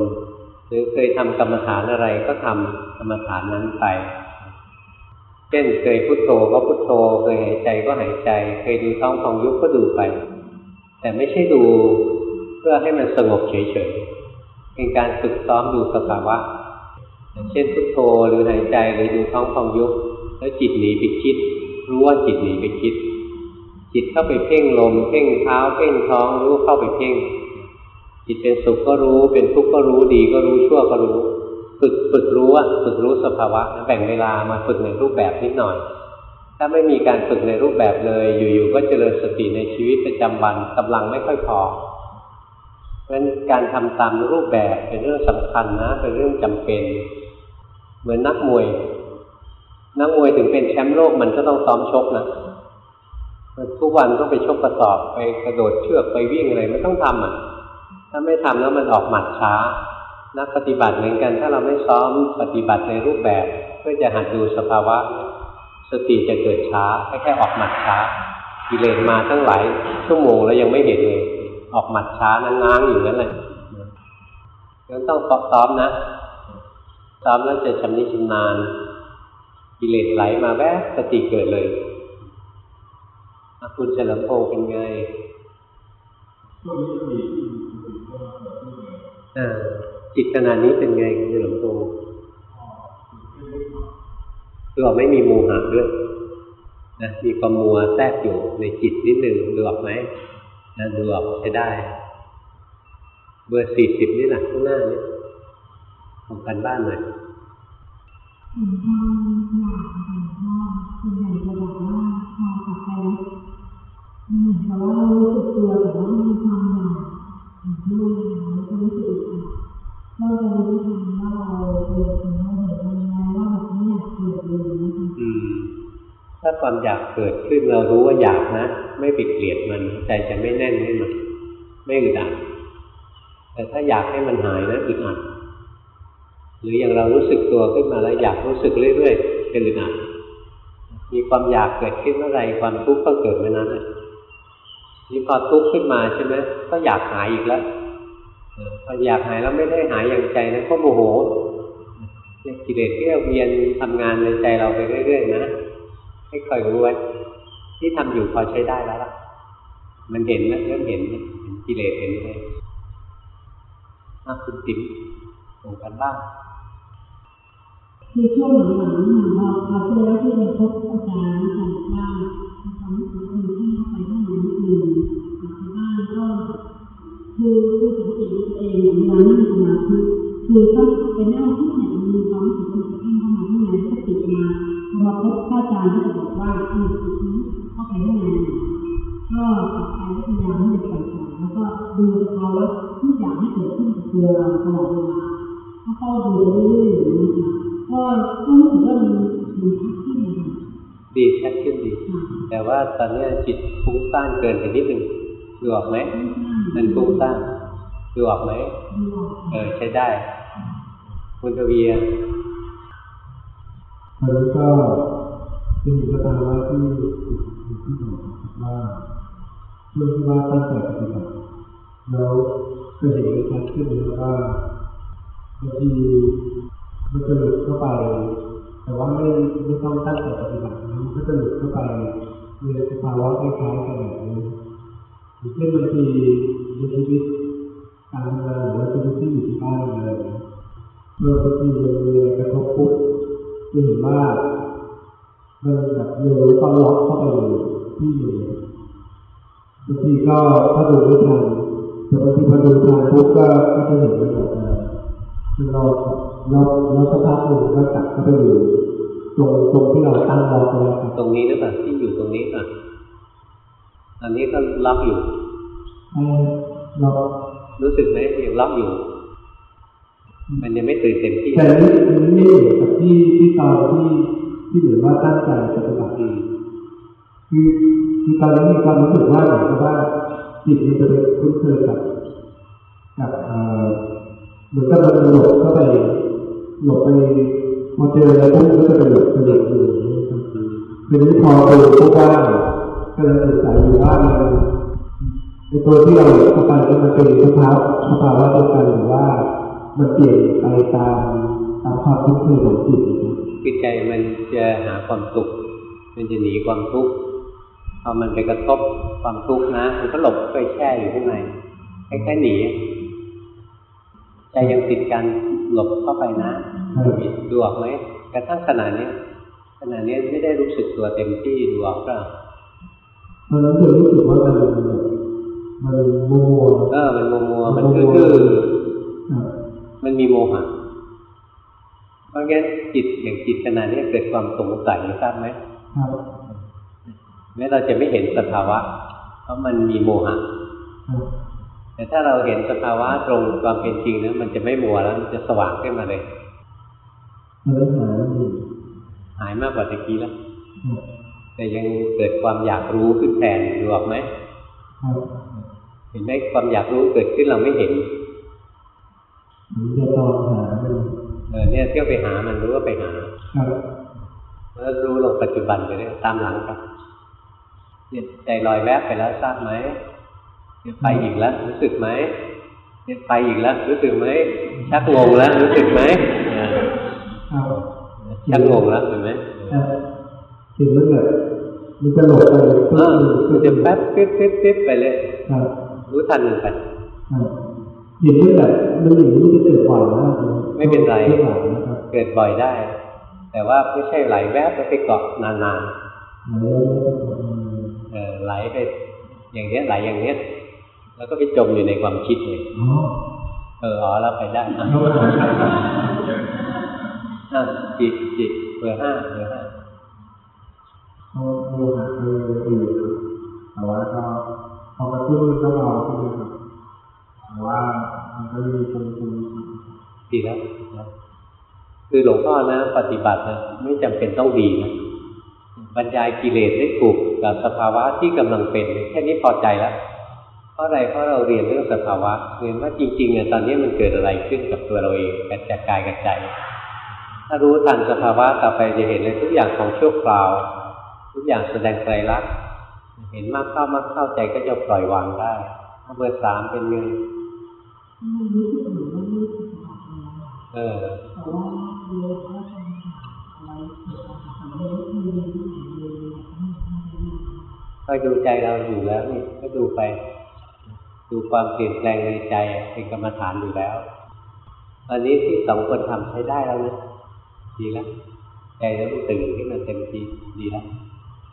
หรือเคยทำกรรมฐานอะไรก็ทำกรรมฐานนั้นไป เช่นเคยพุโทโธก็พุโทโธ เคยหายใจก็หายใจ เคยดูท้องพองยุบก็ดูไป แต่ไม่ใช่ดูเพื่อให้มันสงบเฉยๆ เป็นการฝึกซ้อมดูสภาวะ เช่นพุโทโธหรือหายใจหรือดูท้องพองยุบแล้วจิตหนีไปคิด รู้ว่าจิตหนีไปคิด จิตเข้าไปเพ่งลม เพ่งเท้า เพ่งท้องรู้เข้าไปเพ่ง จิตเป็นสุขก็รู้ เป็นทุกข์ก็รู้ดีก็รู้ชั่วก็รู้ ฝึกฝึกรู้อะฝึกรู้สภาวะแบ่งเวลามาฝึกในรูปแบบนิดหน่อย ถ้าไม่มีการฝึกในรูปแบบเลย อยู่ๆก็เจริญสติในชีวิตประจำวันกำลังไม่ค่อยพอเพราะฉะนั้นการทำตามรูปแบบเป็นเรื่องสำคัญนะเป็นเรื่องจำเป็น เหมือนนักมวย นักมวยถึงเป็นแชมป์โลกมันก็ต้องซ้อมชกนะทุกวันต้องไปชกกระสอบไปกระโดดเชือกไปวิ่งอะไรไม่ต้องทำอะ ถ้าไม่ทำแล้วมันออกหมัดช้า นักปฏิบัติเหมือนกัน ถ้าเราไม่ซ้อมปฏิบัติในรูปแบบ เพื่อจะหัดดูสภาวะ สติจะเกิดช้าแค่แค่ออกหมัดช้ากิเลสมาตั้งหลายชั่วโมงแล้วยังไม่เห็นเลยออกหมัดช้านั่งง้างอยู่นั่นแหละงั้นต้องซ้อมนะซ้อมแล้วจะชำนิชำนาญกิเลสไหลมาแวบสติเกิดเลยอะคุณเฉลิมพงษ์เป็นไงช่วงนี้ก็มีที่มีคนอื่นก็เกิดขึ้นเลยอ่า จิตขนาดนี้เป็นไงคุณเฉลิมพงษ์ก็ตื่เต้นนิดหน่อยคือว่าไม่มีโมหะด้วยนะมีความมัวแทรกอยู่ในจิตนิดหนึ่งดูออกไหมนะดูออกใช้ได้ เบอร์สี่สิบนี่แหละข้างหน้านี่ของกันบ้านหน่อยเห็นความอยากของพ่อส่วนใหญ่จะบอกว่าพอกลับไปแล้วมันเหมือนกับว่า ราจะรู้ทันว่าเราเกิดเราเห็นมันแล้วว่าแบบไม่อยากเกิดเลยนะคะถ้าความอยากเกิดขึ้นเรารู้ว่าอยากนะ ไม่ไปเกลียดมันใจจะไม่แน่นขึ้นมาไม่อึดอัดแต่ถ้าอยากให้มันหายนะอึดอัดหรืออย่างเรารู้สึกตัวขึ้นมาแล้วอยากรู้สึกเรื่อยๆเป็นอึดอัดมีความอยากเกิดขึ้นเมื่อไรความทุกข์ก็เกิดเมื่อนั้นนี่พอทุกข์ขึ้นมาใช่ไหมก็อยากหายอีกแล้ว พออยากหายแล้วไม่ได้หายอย่างใจนะก็โมโหเนี่ยกิเลสที่เวียนทำงานในใจเราไปเรื่อยๆนะให้คอยรู้ไว้ที่ทำอยู่พอใช้ได้แล้วล่ะ มันเห็นแล้วเริ่มเห็นเห็นกิเลสเห็นเลยถ้าคุณติ๋มส่งกันบ้างคือช่วงหลังๆเนี่ยเราเราเคยแล้วที่เราพบอาจารย์อาจารย์บอกว่ามีความรู้สึกว่ามีที่เข้าไปข้างในนิดนึงกลับไปบ้านก็คือ คือสังเกตตัวเองเวลานั่งสมาธิคือต้องไปนั่งที่ไหนมีความรู้สึกว่าจะเข้ามาข้างในก็ติดมาพอมาพบพระอาจารย์ก็จะบอกว่าอืมจิตนี้เข้าไปข้างในก็กลับไปพยายามให้มันผ่อนๆแล้วก็ดูเขาแล้วทุกอย่างที่เกิดขึ้นกับตัวเราตลอดเวลาก็เฝ้าดูไปเรื่อยๆอย่างนี้ค่ะก็ก็รู้สึกว่ามันมันพักขึ้นนะคะดดีชัดขึ้นดีค่ะแต่ว่าตอนเนี้ยจิตฟุ้งซ่านเกินไปนิดหนึ่งดูออกไหมมันฟุ้งซ่าน ดูออกไหมดูออกเออใช้ได้ คุณทวีอะตอนนี้ก็เป็นอยู่ก็ตามว่าที่อยู่ที่บอกนะครับว่าช่วงที่ว่าตั้งใจปฏิบัติแล้วก็เห็นได้ชัดขึ้นเลยว่าบางทีมันจะหลุดเข้าไป แต่ว่าไม่ไม่ต้องตั้งใจปฏิบัตินะมันก็จะหลุดเข้าไปในสภาวะคล้ายๆกันแบบนี้อย่างเช่นบางทีในชีวิต การทำงานหรือว่าชีวิตที่อยู่ที่บ้านอะไราเงี้ยเมื่อบางทีมันมีอะไรกระทบปุ๊บจะเห็นว่ามันแบบโยนต้องล็อกเข้าไปเลยที่อยู่บางทีก็ถ้าดูไม่ทันแต่บางทีพอดูทันปุ๊บก็ก็จะเห็นมันแบบคือเราเราเราสักพักหนึ่งก็กลับเข้าไปอยู่ตรงตรงที่เราตั้งล็อกไว้ครับตรงนี้หรือเปล่าที่อยู่ตรงนี้ป่ะอันนี้ก็ล็อกอยู่เรา รู้สึกไหมยังล็อกอยู่ มันยังไม่ตื่นเต็มที่แต่นี่มันไม่เหมือนกับที่ที่ตอนที่ที่เหมือนว่าตั้งใจปฏิบัติอืมคือคือตอนนี้มีความรู้สึกว่าเหมือนกับว่าจิตมันจะไปคุ้นเคยกับกับเอ่อเหมือนกับมันหลบเข้าไปหลบไปพอเจออะไรปุ๊บก็จะไปหลบไปหลบอยู่อย่างนี้ครับอืมทีนี้พอไปพบว่าก็เลยสงสัยอยู่ว่ามันใน ตัวที่เราหลบเข้าไปเนี่ยมันเป็นสภาวะสภาวะเดียวกันหรือว่ามันเปลี่ยนไปตามตามความคุ้นเคยของจิตนะครับคือใจมันจะหาความสุข มันจะหนีความทุกข์พอมันไปกระทบความทุกข์นะมันก็หลบไปแช่อยู่ข้างในคล้ายๆหนีใจยังติดกันหลบเข้าไปนะดูออกไหมกระทั่งขนาดนี้ยขนาดนี้ไม่ได้รู้สึกตัวเต็มที่ดูออกเปล่าตอนนั้นจะรู้สึกว่ามันแบบ มันโมโหเออมันมัวมัวๆมันคือคือครับมันมีโมหะเพราะงั้นจิตอย่างจิตขนาดนี้เกิดความสงสัยทราบไหมครับแม้เราจะไม่เห็นสภาวะ เพราะมันมีโมหะครับแต่ถ้าเราเห็นสภาวะตรงความเป็นจริงนะมันจะไม่มัวแล้วมันจะสว่างขึ้นมาเลยมันไม่หายอยู่หายมากกว่าตะกี้แล้วครับแต่ยังเกิดความอยากรู้ขึ้นแทนดูออกไหมครับ เห็นไหมความอยากรู้เกิดขึ้นเราไม่เห็นหรือจะตอนหามันเออเนี่ยเที่ยวไปหามันรู้ว่าไปหาครับแล้วรู้ลงปัจจุบันไปเลยตามหลังไปเนี่ยใจลอยแวบไปแล้วทราบไหมเนี่ยไปอีกแล้ว รู้สึกไหมเนี่ยไปอีกแล้ว รู้สึกไหมชักงงแล้ว รู้สึกไหมเออครับชักงงแล้วเห็นไหมครับเห็นมันแบบมันจะหลบไปเออมันจะแป๊บปิ๊บปิ๊บปิ๊บไปเลยค รับรู้ทันมันไปครับเห็นมันแบบมันอย่างนี้มันจะเกิดบ่อยมากเลยไม่เป็นไรไม่หลังนะครับเกิดบ่อยได้ แต่ว่าไม่ใช่ไหลแวบแล้วไปเกาะนานแล้วๆเออไหลไปอย่างเนี้ยไหลอย่างเนี้ยแล้วก็ไปจมอยู่ในความคิดเลยอ๋อเอออ๋อแล้วไปได้อะเข้ามาอะจิตจิตเบอร์ห้าเบอร์ห้าเขาโมหะเอออื่นครับแต่ว่าก็ พอกระตุ้นมันก็เบาใช่ไหมครับแต่ว่ามันก็มีคนคนดีแล้วคือหลวงพ่อนะ ปฏิบัตินะไม่จำเป็นต้องดีนะบรรยายกิเลสได้ถูกกับสภาวะที่กำลังเป็นแค่นี้พอใจแล้วเพราะอะไรเพราะเราเรียนเรื่องสภาวะเรียนว่าจริงๆเนี่ยตอนนี้มันเกิดอะไรขึ้นกับตัวเราเองกับจากกายกับใจ ถ้ารู้ทันสภาวะต่อไปจะเห็นเลยทุกอย่างของชั่วคราว ทุกอย่างแสดงไตรลักษณ์ เห็นมากเข้ามากเข้าใจก็จะปล่อยวางได้ถ้าเบอร์สามเป็นไงมันรู้สึกเหมือนว่าไม่ปฏิบัติแล้วอะเออแต่ว่าเรียนว่าทำอะไรเกี่ยวกับสำเร็จคือเรียนที่ไหนเรียนแบบไม่ทำไม่ได้คอยดูใจเราอยู่แล้วนี่ก็ดูไป ดูความเปลี่ยนแปลงในใจเป็นกรรมฐานอยู่แล้วตอนนี้ที่สองคนทำใช้ได้แล้วนะดีแล้วใจเริ่มตื่นขึ้นมาเต็มทีดีแล้ว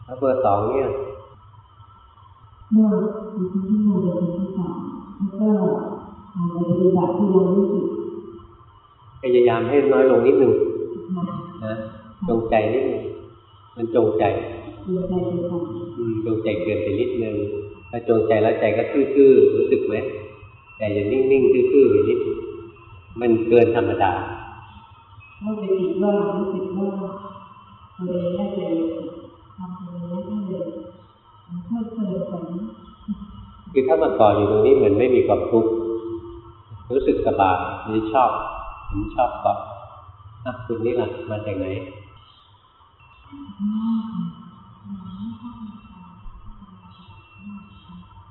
แล้วเบอร์สองเนี่ย เมื่อมีที่มาเรียนที่สองแล้วก็ทำปฏิบัติที่เรารู้สึกพยายามให้น้อยลงนิดหนึ่งนะจงใจนิดหนึ่งมันจงใจจงใจเกินไปนิดนึงถ้าจงใจแล้วใจก็ทื่อๆรู้สึกไหมใจจะนิ่งๆทื่อๆไปนิดมันเกินธรรมดาถ้าไปคิดว่ารู้สึกว่าตัวเองได้เลย ไปทคือถ้ามาก่ออยู่ตรงนี้เหมือนไม่มีความทุกข์รู้สึกสบายนี่ชอบผมชอบเกาะอะคุณนี่ล่ะมาจากไหน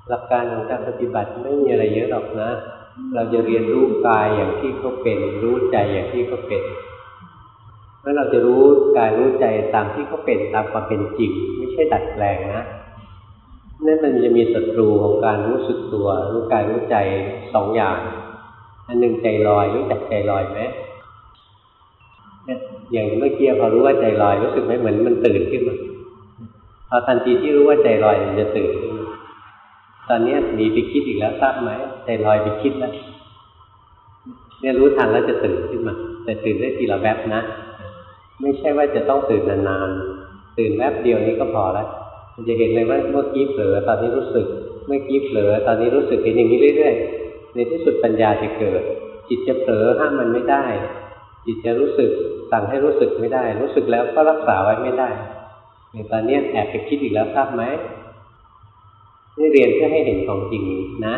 หลักการของการปฏิบัติไม่มีอะไรเยอะหรอกนะ เราจะเรียนรู้กายอย่างที่เขาเป็น รู้ใจอย่างที่เขาเป็นเมื่อเราจะรู้กายรู้ใจตามที่เขาเป็นตามความเป็นจริง ไม่ใช่ดัดแปลงนะ นั่นมันจะมีศัตรูของการรู้สึกตัวรู้กายรู้ใจสองอย่าง อันหนึ่งใจลอยรู้จักใจลอยไหมนี่อย่างเมื่อกี้พอรู้ว่าใจลอยรู้สึกไหมเหมือนมันตื่นขึ้นมาพอทันทีที่รู้ว่าใจลอยมันจะตื่นขึ้นมาตอนนี้หนีไปคิดอีกแล้วทราบไหมใจลอยไปคิดแล้วเนี่ยรู้ทันแล้วจะตื่นขึ้นมา แต่ตื่นได้ทีละแวบนะ ไม่ใช่ว่าจะต้องตื่นนานๆตื่นแวบเดียวนี้ก็พอแล้ว มันจะเห็นเลยว่าเมื่อกี้เผลอตอนนี้รู้สึก เมื่อกี้เผลอตอนนี้รู้สึกเห็นอย่างนี้เรื่อยๆ ในที่สุดปัญญาจะเกิด จิตจะเผลอห้ามมันไม่ได้ จิตจะรู้สึกสั่งให้รู้สึกไม่ได้ รู้สึกแล้วก็รักษาไว้ไม่ได้อย่างตอนนี้แอบไปคิดอีกแล้วทราบไหมนี่เรียนเพื่อให้เห็นของจริงนะ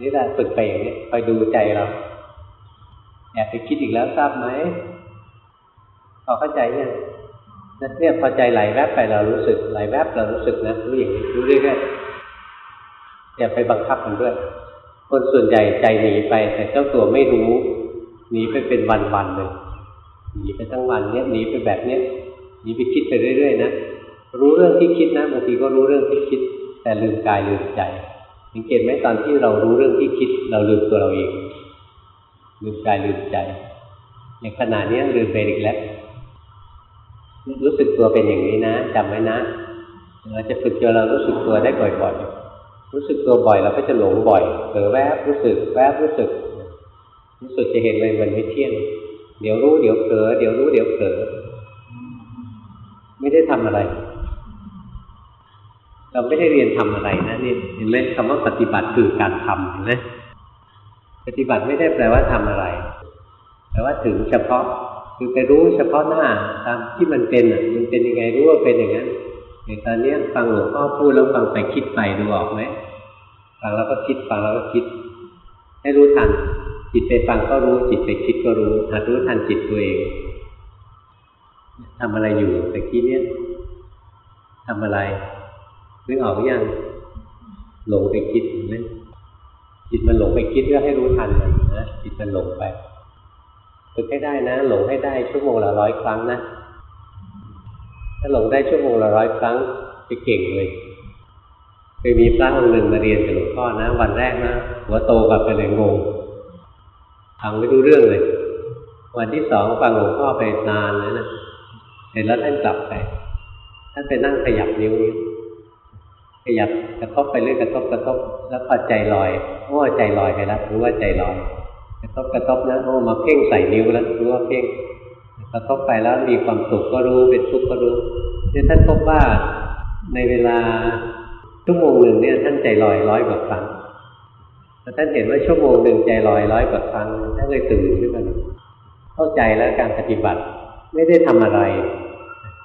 นี่แหละฝึกไปอย่างนี้คอยดูใจเราแอบไปคิดอีกแล้วทราบไหมพอเข้าใจยัง เนี่ยพอใจไหลแวบไปเรารู้สึกไหลแวบเรารู้สึกนะรู้อย่างนี้รู้เรื่อยๆอย่าไปบังคับมันด้วย คนส่วนใหญ่ใจหนีไป แต่เจ้าตัวไม่รู้หนีไปเป็นวันๆเลยหนีไปทั้งวันเนี้ยหนีไปแบบเนี้ยหนีไปคิดไปเรื่อยๆนะรู้เรื่องที่คิดนะบางทีก็รู้เรื่องที่คิด แต่ลืมกายลืมใจสังเกตไหมตอนที่เรารู้เรื่องที่คิด เราลืมตัวเราเองลืมกายลืมใจในขณะนี้ลืมไปอีกแล้ว รู้สึกตัวเป็นอย่างนี้นะจำไว้นะเราจะฝึกจนเรารู้สึกตัวได้บ่อยๆ รู้สึกตัวบ่อยเราก็จะหลงบ่อยเผลอแวบรู้สึกแวบรู้สึก รู้สึกจะเห็นเลยมันไม่เที่ยง เดี๋ยวรู้เดี๋ยวเผลอเดี๋ยวรู้เดี๋ยวเผลอไม่ได้ทำอะไร เราไม่ได้เรียนทำอะไรนะนี่เห็นไหมคำว่าปฏิบัติคือการทำเห็นไหมปฏิบัติไม่ได้แปลว่าทำอะไร แต่ว่าถึงเฉพาะ คือไปรู้เฉพาะหน้าตามที่มันเป็นอะมันเป็นยังไงรู้ว่าเป็นอย่างนั้นอย่างตอนนี้ฟังหลวงพ่อพูดแล้วฟังไปคิดไปดูออกไหมฟังแล้วก็คิดฟังแล้วก็คิด ให้รู้ทัน จิตไปฟังก็รู้ จิตไปคิดก็รู้หัดรู้ทันจิตตัวเองทำอะไรอยู่ตะกี้เนี้ยทำอะไรนึกออกหรือยังหลงไปคิดเห็นไหมจิตมันหลงไปคิดก็ให้รู้ทันมันนะจิตมันหลงไป ฝึกให้ได้นะ หลงให้ได้ชั่วโมงละร้อยครั้งนะ ถ้าหลงได้ชั่วโมงละร้อยครั้งจะเก่งเลยเคยมีพระองค์หนึ่งมาเรียนกับหลวงพ่อนะ วันแรกนะหัวโตกลับไปเลยงงฟังไม่รู้เรื่องเลย วันที่สองฟังหลวงพ่อไปนานแล้วนะเสร็จแล้วท่านกลับไปท่านไปนั่งขยับนิ้วนี้ขยับกระทบไปเรื่อยกระทบกระทบแล้วพอใจลอยโอ้ใจลอยไปแล้วรู้ว่าใจลอย กระทบกระทบแล้วโอ้มาเพ่งใส่นิ้วแล้วรู้ว่าเพ่งกระทบไปแล้วมีความสุขก็รู้เป็นทุกข์ก็รู้เนี่ยท่านพบว่าในเวลาชั่วโมงหนึ่งเนี่ยท่านใจลอยร้อยกว่าครั้งแล้วท่านเห็นว่าชั่วโมงหนึ่งใจลอยร้อยกว่าครั้งท่านเลยตื่นขึ้นมาเข้าใจแล้วการปฏิบัติ ไม่ได้ทำอะไร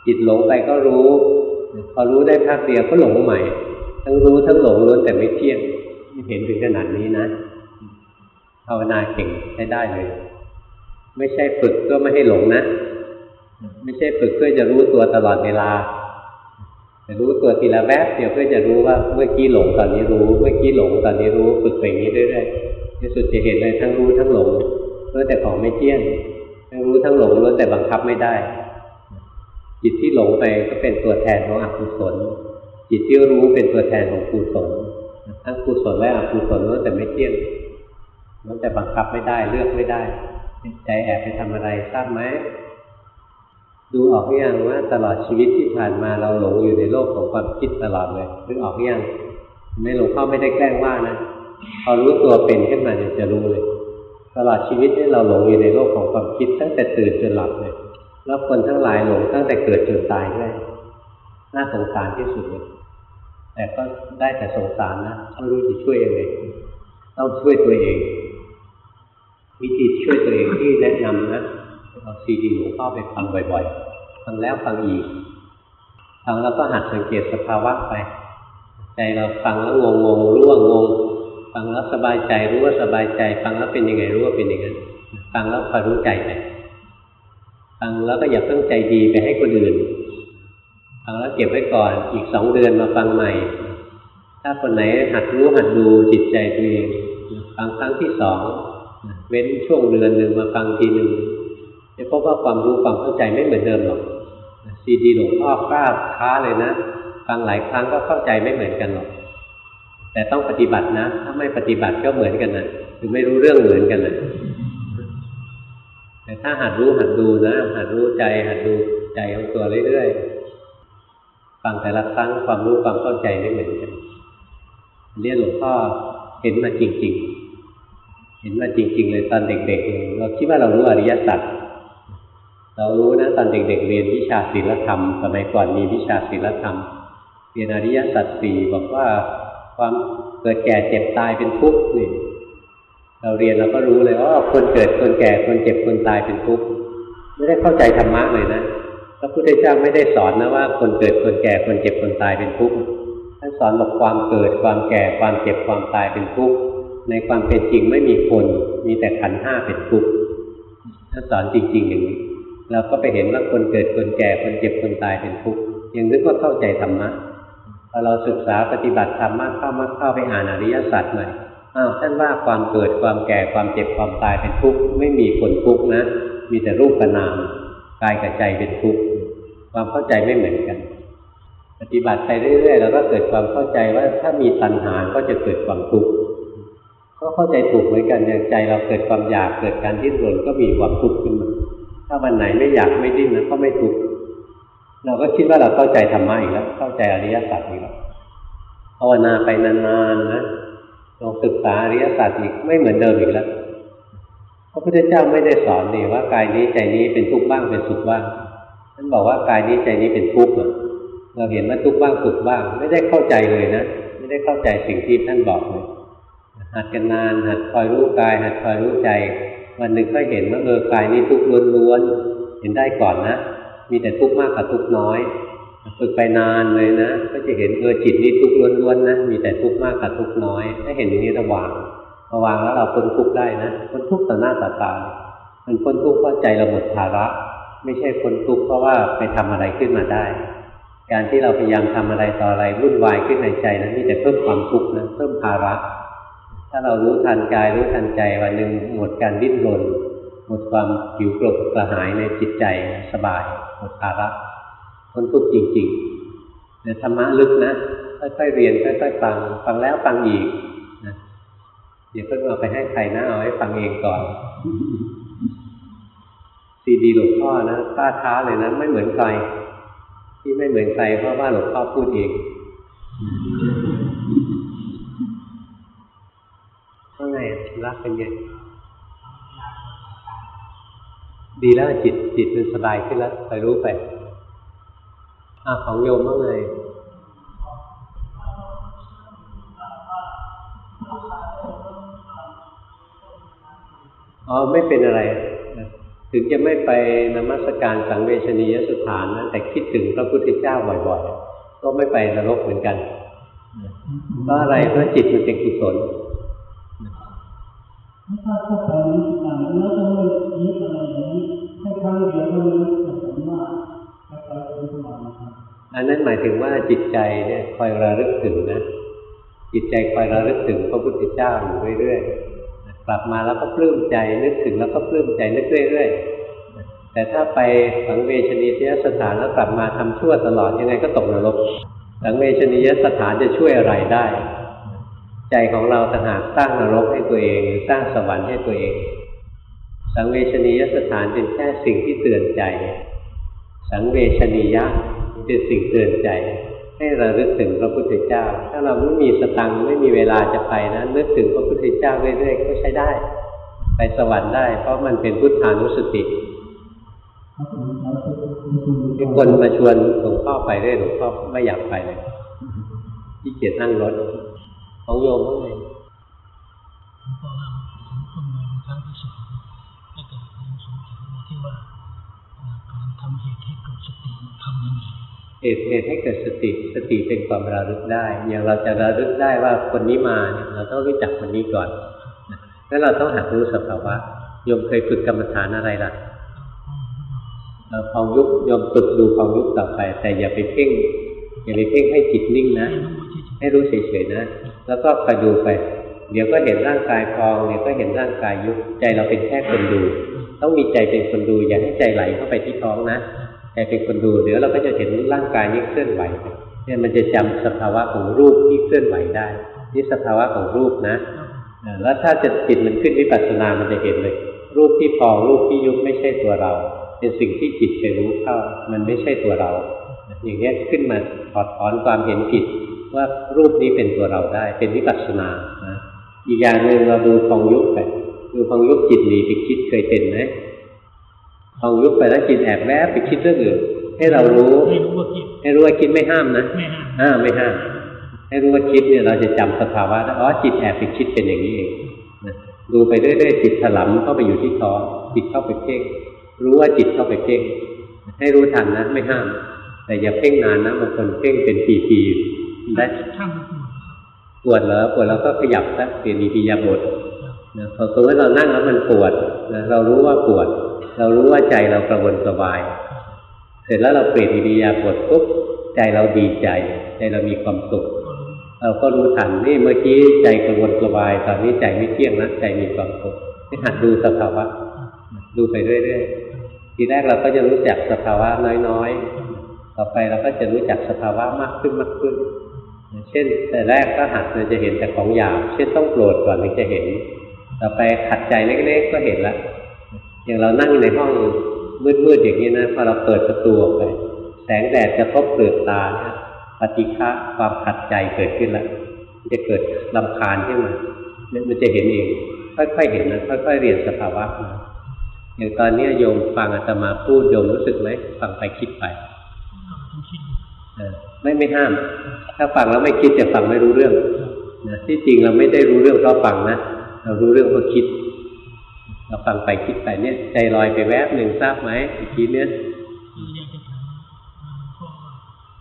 จิตหลงไปก็รู้ พอรู้ได้พักเดียวก็หลงใหม่ ทั้งรู้ทั้งหลงล้วนแต่ไม่เที่ยงเห็นถึงขนาดนี้นะ ภาวนาเก่งใช้ได้เลย ไม่ใช่ฝึกเพื่อไม่ให้หลงนะ ไม่ใช่ฝึกเพื่อจะรู้ตัวตลอดเวลาแต่รู้ตัวทีละแวบเดียวเพื่อจะรู้ว่าเมื่อกี้หลงตอนนี้รู้ เมื่อกี้หลงตอนนี้รู้ฝึกไปอย่างนี้เรื่อยๆที่สุดจะเห็นเลยทั้งรู้ทั้งหลงล้วนแต่ของไม่เที่ยงทั้งรู้ทั้งหลงล้วนแต่บังคับไม่ได้ จิตที่หลงไปก็เป็นตัวแทนของอกุศลจิตที่รู้เป็นตัวแทนของกุศลทั้งกุศลและอกุศลล้วนแต่ไม่เที่ยง มันแต่บังคับไม่ได้เลือกไม่ได้ ใจแอบไปทำอะไรทราบไหมดูออกหรือยังว่าตลอดชีวิตที่ผ่านมาเราหลงอยู่ในโลกของความคิดตลอดเลยนึกออกหรือยังไม่หลวงพ่อไม่ได้แกล้งว่านะพอรู้ตัวเป็นขึ้นมาเนี่ยจะรู้เลย ตลอดชีวิตนี่เราหลงอยู่ในโลกของความคิดตั้งแต่ตื่นจนหลับเลยแล้วคนทั้งหลายหลงตั้งแต่เกิดจนตายด้วยน่าสงสารที่สุดเลยแต่ก็ได้แต่สงสารนะไม่รู้จะช่วยยังไงต้องช่วยตัวเอง วิธีช่วยตัวเองที่แนะนำนะเอาซีดีหลวงพ่อไปฟังบ่อยๆฟังแล้วฟังอีกฟังแล้วก็หัดสังเกตสภาวะไป ใจเราฟังแล้วงงงรู้ว่างง ฟังแล้วสบายใจรู้ว่าสบายใจ ฟังแล้วเป็นยังไงรู้ว่าเป็นอย่างนั้นฟังแล้วคอยรู้ใจไปฟังแล้วก็อย่าเพิ่งใจดีไปให้คนอื่นฟังแล้วเก็บไว้ก่อนอีกสองเดือนมาฟังใหม่ ถ้าคนไหนหัดรู้หัดดูจิตใจตัวเองฟังครั้งที่สอง เว้นช่วงเดือนหนึ่งมาฟังทีหนึ่งจะพบว่าความรู้ความเข้าใจไม่เหมือนเดิมหรอกซีดีหลวงพ่อกล้าค้าเลยนะ ฟังหลายครั้งก็เข้าใจไม่เหมือนกันหรอก แต่ต้องปฏิบัตินะ ถ้าไม่ปฏิบัติก็เหมือนกันนะคือไม่รู้เรื่องเหมือนกันนะแต่ถ้าหัดรู้หัดดูนะ หัดรู้ใจหัดดูใจของตัวเรื่อยๆฟังแต่ละครั้งความรู้ความเข้าใจไม่เหมือนกันเรียนหลวงพ่อเห็นมาจริง ๆ ห็นมาจริง ๆ เลยตอนเด็กๆ เราคิดว่าเรารู้อริยสัจเรารู้นะตอนเด็ก ๆ เรียนวิชาศีลธรรม สมัยก่อนมีวิชาศีลธรรม เรียนอริยสัจสี่บอกว่าความเกิดแก่เจ็บตายเป็นทุกข์นี่เราเรียนเราก็รู้เลยว่าคนเกิดคนแก่คนเจ็บคนตายเป็นทุกข์ไม่ได้เข้าใจธรรมะเลยนะพระพุทธเจ้าไม่ได้สอนนะว่า คนเกิดคนแก่คนเจ็บคนตายเป็นทุกข์ท่านสอนบอกความเกิดความแก่ความเจ็บความตายเป็นทุกข์ ในความเป็นจริงไม่มีคน มีแต่ขันห้าเป็นทุกข์ท่าสอนจริง ๆ อย่างนี้ เราก็ไปเห็นว่าคนเกิดคนแก่คนเจ็บคนตายเป็นทุกข์ยังนึกว่าเข้าใจธรรมะพอเราศึกษาปฏิบัติธรรมมากเข้ามากเข้าไปอ่านอริยสัจหน่อยอ้าวท่านว่าความเกิดความแก่ความเจ็บความตายเป็นทุกข์ไม่มีคนทุกข์นะ มีแต่รูปกับนามกายกับใจเป็นทุกข์ความเข้าใจไม่เหมือนกัน ปฏิบัติไปเรื่อยๆเราก็เกิดความเข้าใจว่าถ้ามีตัณหาก็จะเกิดความทุกข์ ก็เข้าใจถูกเหมือนกันอย่างใจเราเกิดความอยากเกิดการดิ้นรนก็มีความทุกข์ขึ้นมาถ้าวันไหนไม่อยากไม่ดิ้นนะก็ไม่ทุกข์เราก็คิดว่าเราเข้าใจธรรมะอีกแล้ว เข้าใจอริยสัจอีกแล้วภาวนาไปนานๆนะลองศึกษาอริยสัจอีกไม่เหมือนเดิมอีกแล้วพระพุทธเจ้าไม่ได้สอนนี่ว่ากายนี้ใจนี้เป็นทุกข์บ้างเป็นสุขบ้างท่านบอกว่ากายนี้ใจนี้เป็นทุกข์เราเห็นว่าทุกข์บ้างสุขบ้าง ไม่ได้เข้าใจเลยนะ ไม่ได้เข้าใจสิ่งที่ท่านบอกเลย หัดกันนานหัดคอยรู้กาย หัดคอยรู้ใจ วันหนึ่งก็เห็นว่าเออกายนี้ทุกข์ล้วนๆเห็นได้ก่อนนะ มีแต่ทุกข์มากกับทุกข์น้อยฝึกไปนานเลยนะ ก็จะเห็นเออจิตนี้ทุกข์ล้วนๆนะมีแต่ทุกข์มากกับทุกข์น้อย ถ้าเห็นอย่างนี้ระวางระวางแล้วเราพ้นทุกข์ได้นะพ้นทุกข์ต่อหน้าต่อตามันพ้นทุกข์เพราะใจเราหมดภาระ ไม่ใช่พ้นทุกข์เพราะว่าไปทำอะไรขึ้นมาได้ การที่เราพยายามทำอะไรต่ออะไรวุ่นวายขึ้นในใจนะมีแต่เพิ่มความทุกข์นะเพิ่มภาระ ถ้าเรารู้ทันกายรู้ทันใจวันหนึ่งหมดการดิ้นรน หมดความหิวกรธกระหายในจิตใจสบาย หมดภาระพ้นทุกข์จริงๆแต่ธรรมะลึกนะค่อยๆเรียนค่อยๆฟังฟังแล้วฟังอีกนะอย่าเพิ่งเอาไปให้ใครนะเอาให้ฟังเองก่อนซีดีหลวงพ่อนะกล้าท้าเลยนะไม่เหมือนใครที่ไม่เหมือนใครเพราะว่าหลวงพ่อพูดเอง ไงรักเป็นไงดีแล้วจิตจิตมันสบายขึ้นแล้วไปรู้ไปอาของโยมว่าไงอ๋อไม่เป็นอะไร ถึงจะไม่ไปนมัสการสังเวชนียสถานนะแต่คิดถึงพระพุทธเจ้าบ่อยๆ ก็ไม่ไปนรกเหมือนกันเพราะอะไรเพราะจิตมันเป็นกุศล ถ้าถ้าไปต่างแล้วก็ไม่ยึดอะไรอย่างนี้แค่ครั้งเดียวก็รู้แต่ผมว่าจะไปเป็นสมาธิอันนั้นหมายถึงว่าจิตใจเนี่ยคอยระลึกถึงนะ จิตใจคอยระลึกถึงพระพุทธเจ้าอยู่เรื่อยๆกลับมาแล้วก็ปลื้มใจนึกถึงแล้วก็ปลื้มใจนึกเรื่อยๆแต่ถ้าไปสังเวชนียสถานแล้วกลับมาทำชั่วตลอดยังไงก็ตกนรกสังเวชนียสถานจะช่วยอะไรได้ ใจของเราต่างหากสร้างนรกให้ตัวเองหรือสร้างสวรรค์ให้ตัวเอง สังเวชนียสถานเป็นแค่สิ่งที่เตือนใจ สังเวชนียะเป็นสิ่งเตือนใจ ให้เราลึกถึงพระพุทธเจ้า ถ้าเราไม่มีสตังค์ไม่มีเวลาจะไปนะนึกถึงพระพุทธเจ้าเรื่อยๆก็ใช้ได้ ไปสวรรค์ได้ เพราะมันเป็นพุทธานุสติมีคนมาชวนหลวงพ่อไปเรื่อยหลวงพ่อไม่อยากไปเลยที่เกียจนั่งรถ ของโยมว่าไงผมก็ว่าผมเพิ่งมาเป็นครั้งที่สองให้เกิดความสงสัยที่ว่าเอ่อการทำเหตุให้เกิดสติทำยังไงเหเหตุเหตุให้เกิดสติสติเป็นความระลึกได้ อย่างเราจะระลึกได้ว่าคนนี้มาเนี่ยเราต้องรู้จักคนนี้ก่อนแล้วเราต้องหัดรู้สภาวะโยมเคยฝึกกรรมฐานอะไรล่ะเราพองยุบโยมฝึกดูพองยุบต่อไป แต่อย่าไปเพ่งอย่าไปเพ่งให้จิตนิ่งนะ ให้รู้เฉยๆนะ แล้วก็คอยดูไป เดี๋ยวก็เห็นร่างกายพองเดี๋ยวก็เห็นร่างกายยุบใจเราเป็นแค่คนดู ต้องมีใจเป็นคนดูอย่าให้ใจไหลเข้าไปที่ท้องนะใจเป็นคนดูเดี๋ยวเราก็จะเห็นร่างกายนี้เคลื่อนไหวเนี่ยมันจะจำสภาวะของรูปที่เคลื่อนไหวได้ นี่สภาวะของรูปนะแล้วถ้าจะจิตมันขึ้นวิปัสสนามันจะเห็นเลย รูปที่พองรูปที่ยุบไม่ใช่ตัวเรา เป็นสิ่งที่จิตเคยรู้เข้า มันไม่ใช่ตัวเรา อย่างนี้ขึ้นมาถอดถอนความเห็นผิด ว่ารูปนี้เป็นตัวเราได้ เป็นวิปัสสนานะอีกอย่างหนึ่งเราดูพองยุบไปดูพองยุบจิตหนีไปคิดเคยเป็นไหมพองยุบไปแล้วจิตแอบแวบไปคิดเรื่องอื่นให้เรารู้ให้รู้ว่าคิดให้รู้ว่าคิดไม่ห้ามนะไม่ห้ามอ่าไม่ห้ามให้รู้ว่าคิดเนี่ยเราจะจำสภาวะได้อ๋อจิตแอบไปคิดเป็นอย่างนี้เองนะดูไปเรื่อยๆจิตถลำเข้าไปอยู่ที่ท้องจิตเข้าไปเพ่งรู้ว่าจิตเข้าไปเพ่งให้รู้ทันนะไม่ห้าม แต่อย่าเพ่งนานนะบางคนเพ่งเป็นปีๆ ได้ช่างปวดเหรอปวดแล้วก็ขยับซะเปลี่ยนอิริยาบถนะพอสมมติเรานั่งแล้วมันปวดนะเรารู้ว่าปวด เรารู้ว่าใจเรากระวนกระวาย เสร็จแล้วเราเปลี่ยนอิริยาบถปุ๊บใจเราดีใจ ใจเรามีความสุข เราก็รู้ทันนี่เมื่อกี้ใจกระวนกระวาย ตอนนี้ใจไม่เที่ยงนะใจมีความสุขให้หัดดูสภาวะดูไปเรื่อยๆทีแรกเราก็จะรู้จักสภาวะน้อยๆ ต่อไปเราก็จะรู้จักสภาวะมากขึ้นมากขึ้น เช่นแต่แรกก็หัดเราจะเห็นแต่ของหยาบเช่นต้องโกรธก่อนถึงจะเห็น ต่อไปขัดใจเล็กๆก็เห็นละอย่างเรานั่งในห้องมืดๆอย่างนี้นะพอเราเปิดประตูออกไป แสงแดดจะทบเปลือกตาเนี่ยปฏิฆะความขัดใจเกิดขึ้นแล้วมันจะเกิดลำคาญขึ้นมาเนี่ยมันจะเห็นเอง ค่อยๆเห็นนะค่อยๆเรียนสภาวะมาอย่างตอนเนี้ยโยมฟังอาตมาพูดโยมรู้สึกไหมฟังไปคิดไปก็ต้องคิดอยู่เออ ไม่ไม่ห้าม ถ้าฟังแล้วไม่คิดจะฟังไม่รู้เรื่องนะที่จริงเราไม่ได้รู้เรื่องเพราะฟังนะเรารู้เรื่องเพราะคิด เราฟังไปคิดไปเนี่ย ใจลอยไปแวบหนึ่งทราบไหมอีกทีเนี้ยคืออยากจะถามมันก็ว่า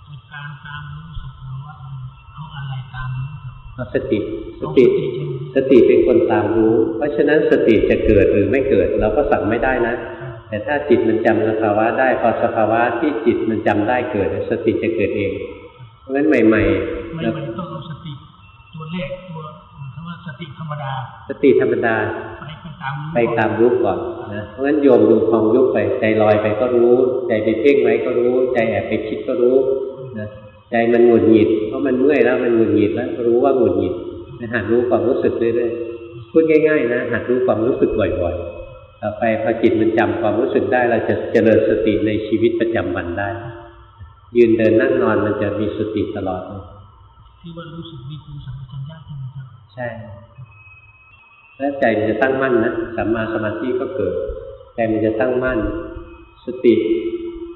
ในการตามรู้สภาวะมันเอาอะไรตามรู้ครับเอาสติสเอาติสติใช่ไหมสติเป็นคนตามรู้ เพราะฉะนั้นสติจะเกิดหรือไม่เกิด เราก็สั่งไม่ได้นะ แต่ถ้าจิตมันจำสภาวะได้พอสภาวะที่จิตมันจำได้เกิด สติจะเกิดเอง เพราะฉะนั้นใหม่ไม่ๆเราไม่ต้องเอาสติตัวเลขตัวคำว่าสติธรรมดา สติธรรมดาไปไปตามรู้ไปตามรู้ก่อนนะเพราะฉะนั้นโยมดูพองยุบไปใจลอยไปก็รู้ ใจไปเพ่งไว้ก็รู้ ใจแอบไปคิดก็รู้นะใจมันหงุดหงิดเพราะมันเมื่อยแล้วมันหงุดหงิดแล้วรู้ว่าหงุดหงิดนะหัดรู้ความรู้สึกเรื่อยๆพูดง่าย ๆ นะหัดรู้ความรู้สึกบ่อยๆต่อไปพอจิตมันจำความรู้สึกได้เราจะเจริญสติในชีวิตประจำวันได้ ยืนเดินนั่งนอนมันจะมีสติตลอดเลยที่ว่ารู้สึกนี่คือสัมปชัญญะใช่ไหมครับใช่แล้วใจมันจะตั้งมั่นนะสัมมาสมาธิก็เกิดใจมันจะตั้งมั่น สติ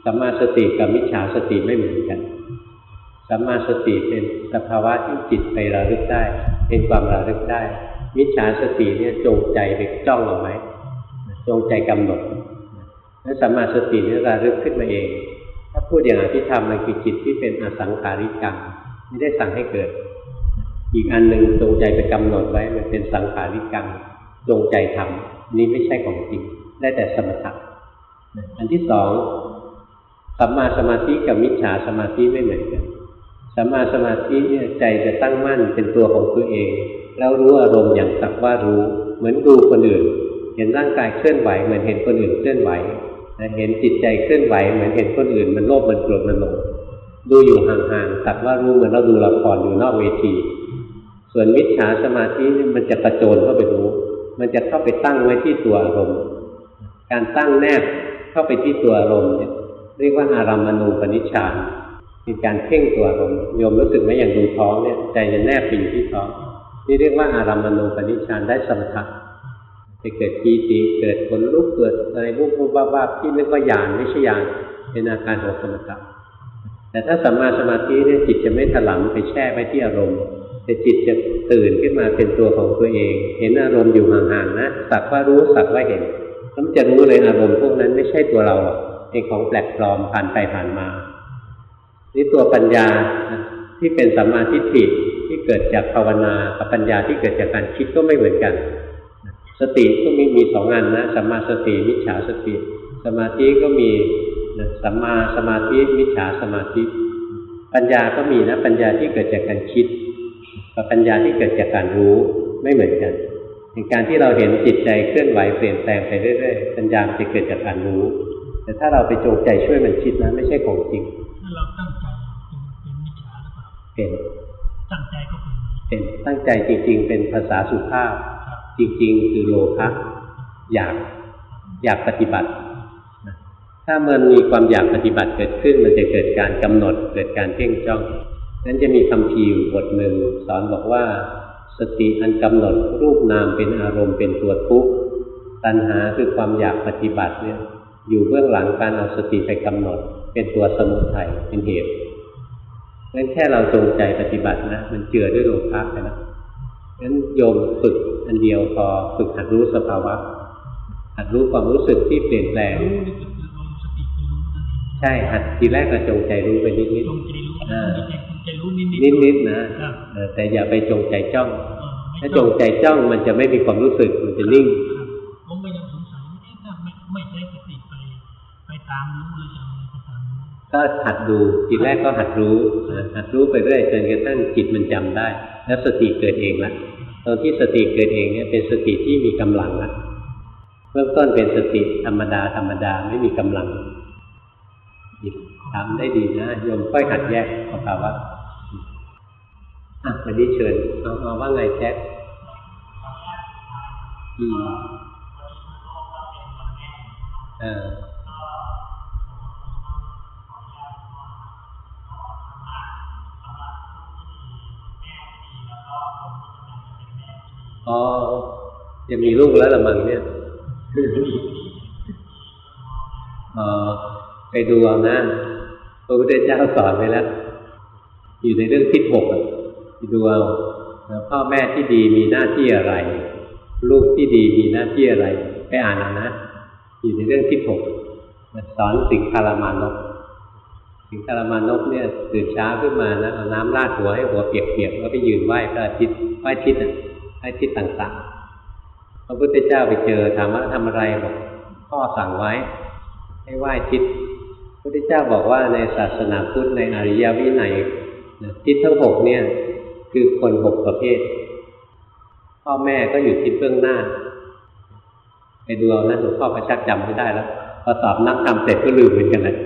สัมมาสติกับมิจฉาสติไม่เหมือนกันสัมมาสติเป็นสภาวะที่จิตไประลึกได้ เป็นความระลึกได้ มิจฉาสติเนี่ยจงใจไปจ้องเอาไว้จงใจกำหนดแล้วสัมมาสติเนี่ยระลึกขึ้นมาเอง ถ้าพูดอย่างอภิธรรมมันคือจิตที่เป็นอสังขาริกังไม่ได้สั่งให้เกิด อีกอันหนึ่งจงใจไปกำหนดไว้มันเป็นสังขาริกังจงใจทำนี่ไม่ใช่ของจริงได้แต่สมถะอันที่สองสัมมาสมาธิกับมิจฉาสมาธิไม่เหมือนกันสัมมาสมาธิเนี่ยใจจะตั้งมั่นเป็นตัวของตัวเอง แล้วรู้อารมณ์อย่างสักว่ารู้ เหมือนดูคนอื่น เห็นร่างกายเคลื่อนไหวเหมือนเห็นคนอื่นเคลื่อนไหว เห็นจิตใจเคลื่อนไหวเหมือนเห็นคนอื่นมันโลภมันโกรธมันหลงดูอยู่ห่างๆสักว่ารู้เหมือนเราดูละครอยู่นอกเวที ส่วนมิจฉาสมาธินี่มันจะกระโจนเข้าไปรู้ มันจะเข้าไปตั้งไว้ที่ตัวอารมณ์ การตั้งแนบเข้าไปที่ตัวอารมณ์เนี่ยเรียกว่าอารัมมณูปนิชฌานเป็นการเพ่งตัวอารมณ์โยมรู้สึกไหมอย่างดูท้องเนี่ยใจจะแนบปอยู่ที่ท้อง นี่เรียกว่าอารัมมณูปนิชฌานได้สมถะ จะเกิดปีติเกิดขนลุกเกิดอะไรบุบบุบบ้าๆที่นึกว่าญาณไม่ใช่ญาณเป็นอาการของสมถะแต่ถ้าสัมมาสมาธิเนี่ยจิตจะไม่ถลำไปแช่ไว้ที่อารมณ์ แต่จิตจะตื่นขึ้นมาเป็นตัวของตัวเอง เห็นอารมณ์อยู่ห่างๆนะสักว่ารู้สักว่าเห็นแล้วมันจะรู้เลยอารมณ์พวกนั้นไม่ใช่ตัวเราหรอกเป็นของแปลกปลอมผ่านไปผ่านมา นี่ตัวปัญญาที่เป็นสัมมาทิฏฐิที่เกิดจากภาวนากับปัญญาที่เกิดจากการคิดก็ไม่เหมือนกัน สติก็มีมีสองอันนะสัมมาสติมิจฉาสติ สมาธิก็มีสัมมาสมาธิมิจฉาสมาธิ ปัญญาก็มีนะ ปัญญาที่เกิดจากการคิดกับปัญญาที่เกิดจากการรู้ไม่เหมือนกันในการที่เราเห็นจิตใจเคลื่อนไหวเปลี่ยนแปลงไปเรื่อยๆปัญญาจะเกิดจากการรู้ แต่ถ้าเราไปจงใจช่วยมันคิดนะไม่ใช่ของจริงถ้าเราตั้งใจเป็นเป็นมิจฉาหรือเปล่าเป็นตั้งใจก็เป็นเป็นตั้งใจจริง ๆ เป็นภาษาสุภาพครับ จริงๆ คือโลภะอยากอยากปฏิบัติ ถ้ามันมีความอยากปฏิบัติเกิดขึ้น มันจะเกิดการกำหนด เกิดการเพ่งจ้องนั้นจะมีคำพีอยู่บทหนึ่งสอนบอกว่า สติอันกำหนดรูปนามเป็นอารมณ์เป็นตัวทุกข์ตัณหาคือความอยากปฏิบัติเนี่ยอยู่เบื้องหลังการเอาสติไปกำหนด เป็นตัวสมุทัยเป็นเหตุงั้นแค่เราจงใจปฏิบัตินะ มันเจือด้วยโลภะไปแล้ว งั้นโยมฝึกอันเดียวพอฝึกหัดรู้สภาวะ หัดรู้ความรู้สึกที่เปลี่ยนแปลงรู้นี่ก็คือเอาสติไปรู้นั่นเองใช่หัดทีแรกก็จงใจรู้ไปนิดจงใจรู้อ่าจงใจจงใจรู้นิดๆนิดนิดๆนะครับเออแต่อย่าไปจงใจจ้องเออไม่ถ้าจงใจจ้องมันจะไม่มีความรู้สึกมันจะนิ่ง ก็หัดดูทีแรกก็หัดรู้หัดรู้ไปเรื่อยจนกระทั่งจิตมันจำได้ แล้วสติเกิดเองละตอนที่สติเกิดเองเนี่ยเป็นสติที่มีกำลังละเริ่มต้นเป็นสติธรรมดาธรรมดาไม่มีกำลังทำได้ดีนะโยมค่อยหัดแยกสภาวะอะวันนี้เชิญเอาเอาว่าไงแจ๊คอืมเออ อ๋อจะมีลูกแล้วละมังเนี่ยอ๋อไปดูเอานะพระพุทธเจ้าสอนไว้แล้ว อยู่ในเรื่องทิศหกอะไปดูเอาแล้วพ่อแม่ที่ดีมีหน้าที่อะไร ลูกที่ดีมีหน้าที่อะไร ไปอ่านเอานะ อยู่ในเรื่องทิศหกสอนสิงคารามานกสิงคารามานกเนี่ยตื่นเช้าขึ้นมานะเอาน้ำราดหัวให้หัวเปียกๆแล้วไปยืนไหว้พระอาทิตย์ไหว้ทิศอะ ไหว้ทิศต่างๆ พระพุทธเจ้าไปเจอถามว่าทำอะไรบอกพ่อสั่งไว้ ให้ไหว้ทิศพระพุทธเจ้าบอกว่าในศาสนาพุทธในอริยวินัยนทิศทั้งหกเนี่ยคือคนหกประเภท พ่อแม่ก็อยู่ทิศเบื้องหน้า ไปดูเอานะหลวงพ่อประชักจำไม่ได้แล้วพอสอบนักธรรมเสร็จก็ลืมเหมือนกันเลย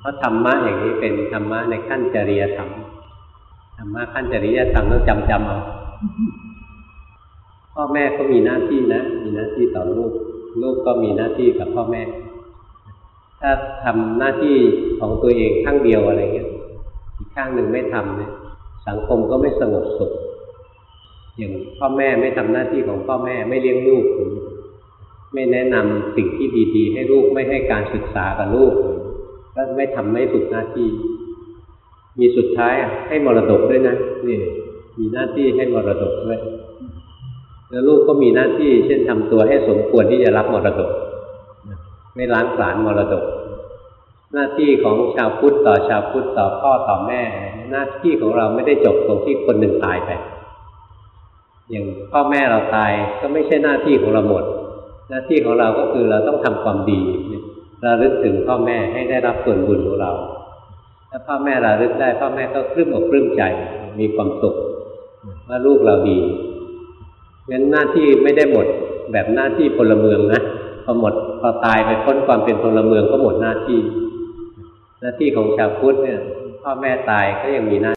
เพราะธรรมะอย่างนี้เป็นธรรมะในขั้นจริยธรรม ธรรมะขั้นจริยธรรมต้องจำจำเอาพ่อแม่ก็มีหน้าที่นะ มีหน้าที่ต่อลูก ลูกก็มีหน้าที่กับพ่อแม่ ถ้าทำหน้าที่ของตัวเองข้างเดียวอะไรเงี้ย อีกข้างหนึ่งไม่ทำเนี่ย สังคมก็ไม่สงบสุข อย่างพ่อแม่ไม่ทำหน้าที่ของพ่อแม่ไม่เลี้ยงลูก ไม่แนะนำสิ่งที่ดี ๆ ให้ลูกไม่ให้การศึกษากับลูก ก็ไม่ทำไม่ถูกหน้าที่ มีสุดท้ายให้มรดกด้วยนะนี่มีหน้าที่ให้มรดกด้วยแล้วลูกก็มีหน้าที่ เช่นทำตัวให้สมควรที่จะรับมรดก ไม่ล้างผลาญมรดก หน้าที่ของชาวพุทธต่อชาวพุทธต่อพ่อต่อแม่ หน้าที่ของเราไม่ได้จบตรงที่คนหนึ่งตายไปอย่างพ่อแม่เราตายก็ไม่ใช่หน้าที่ของเราหมด หน้าที่ของเราก็คือเราต้องทำความดีระลึกถึงพ่อแม่ให้ได้รับส่วนบุญของเรา ถ้าพ่อแม่ระลึกได้พ่อแม่ก็ปลื้มอกปลื้มใจ มีความสุขว่าลูกเราดีงั้นหน้าที่ไม่ได้หมดแบบหน้าที่พลเมืองนะพอหมดพอตายไปพ้นความเป็นพลเมืองก็หมดหน้าที่ หน้าที่ของชาวพุทธเนี่ยพ่อแม่ตายก็ยังมีหน้า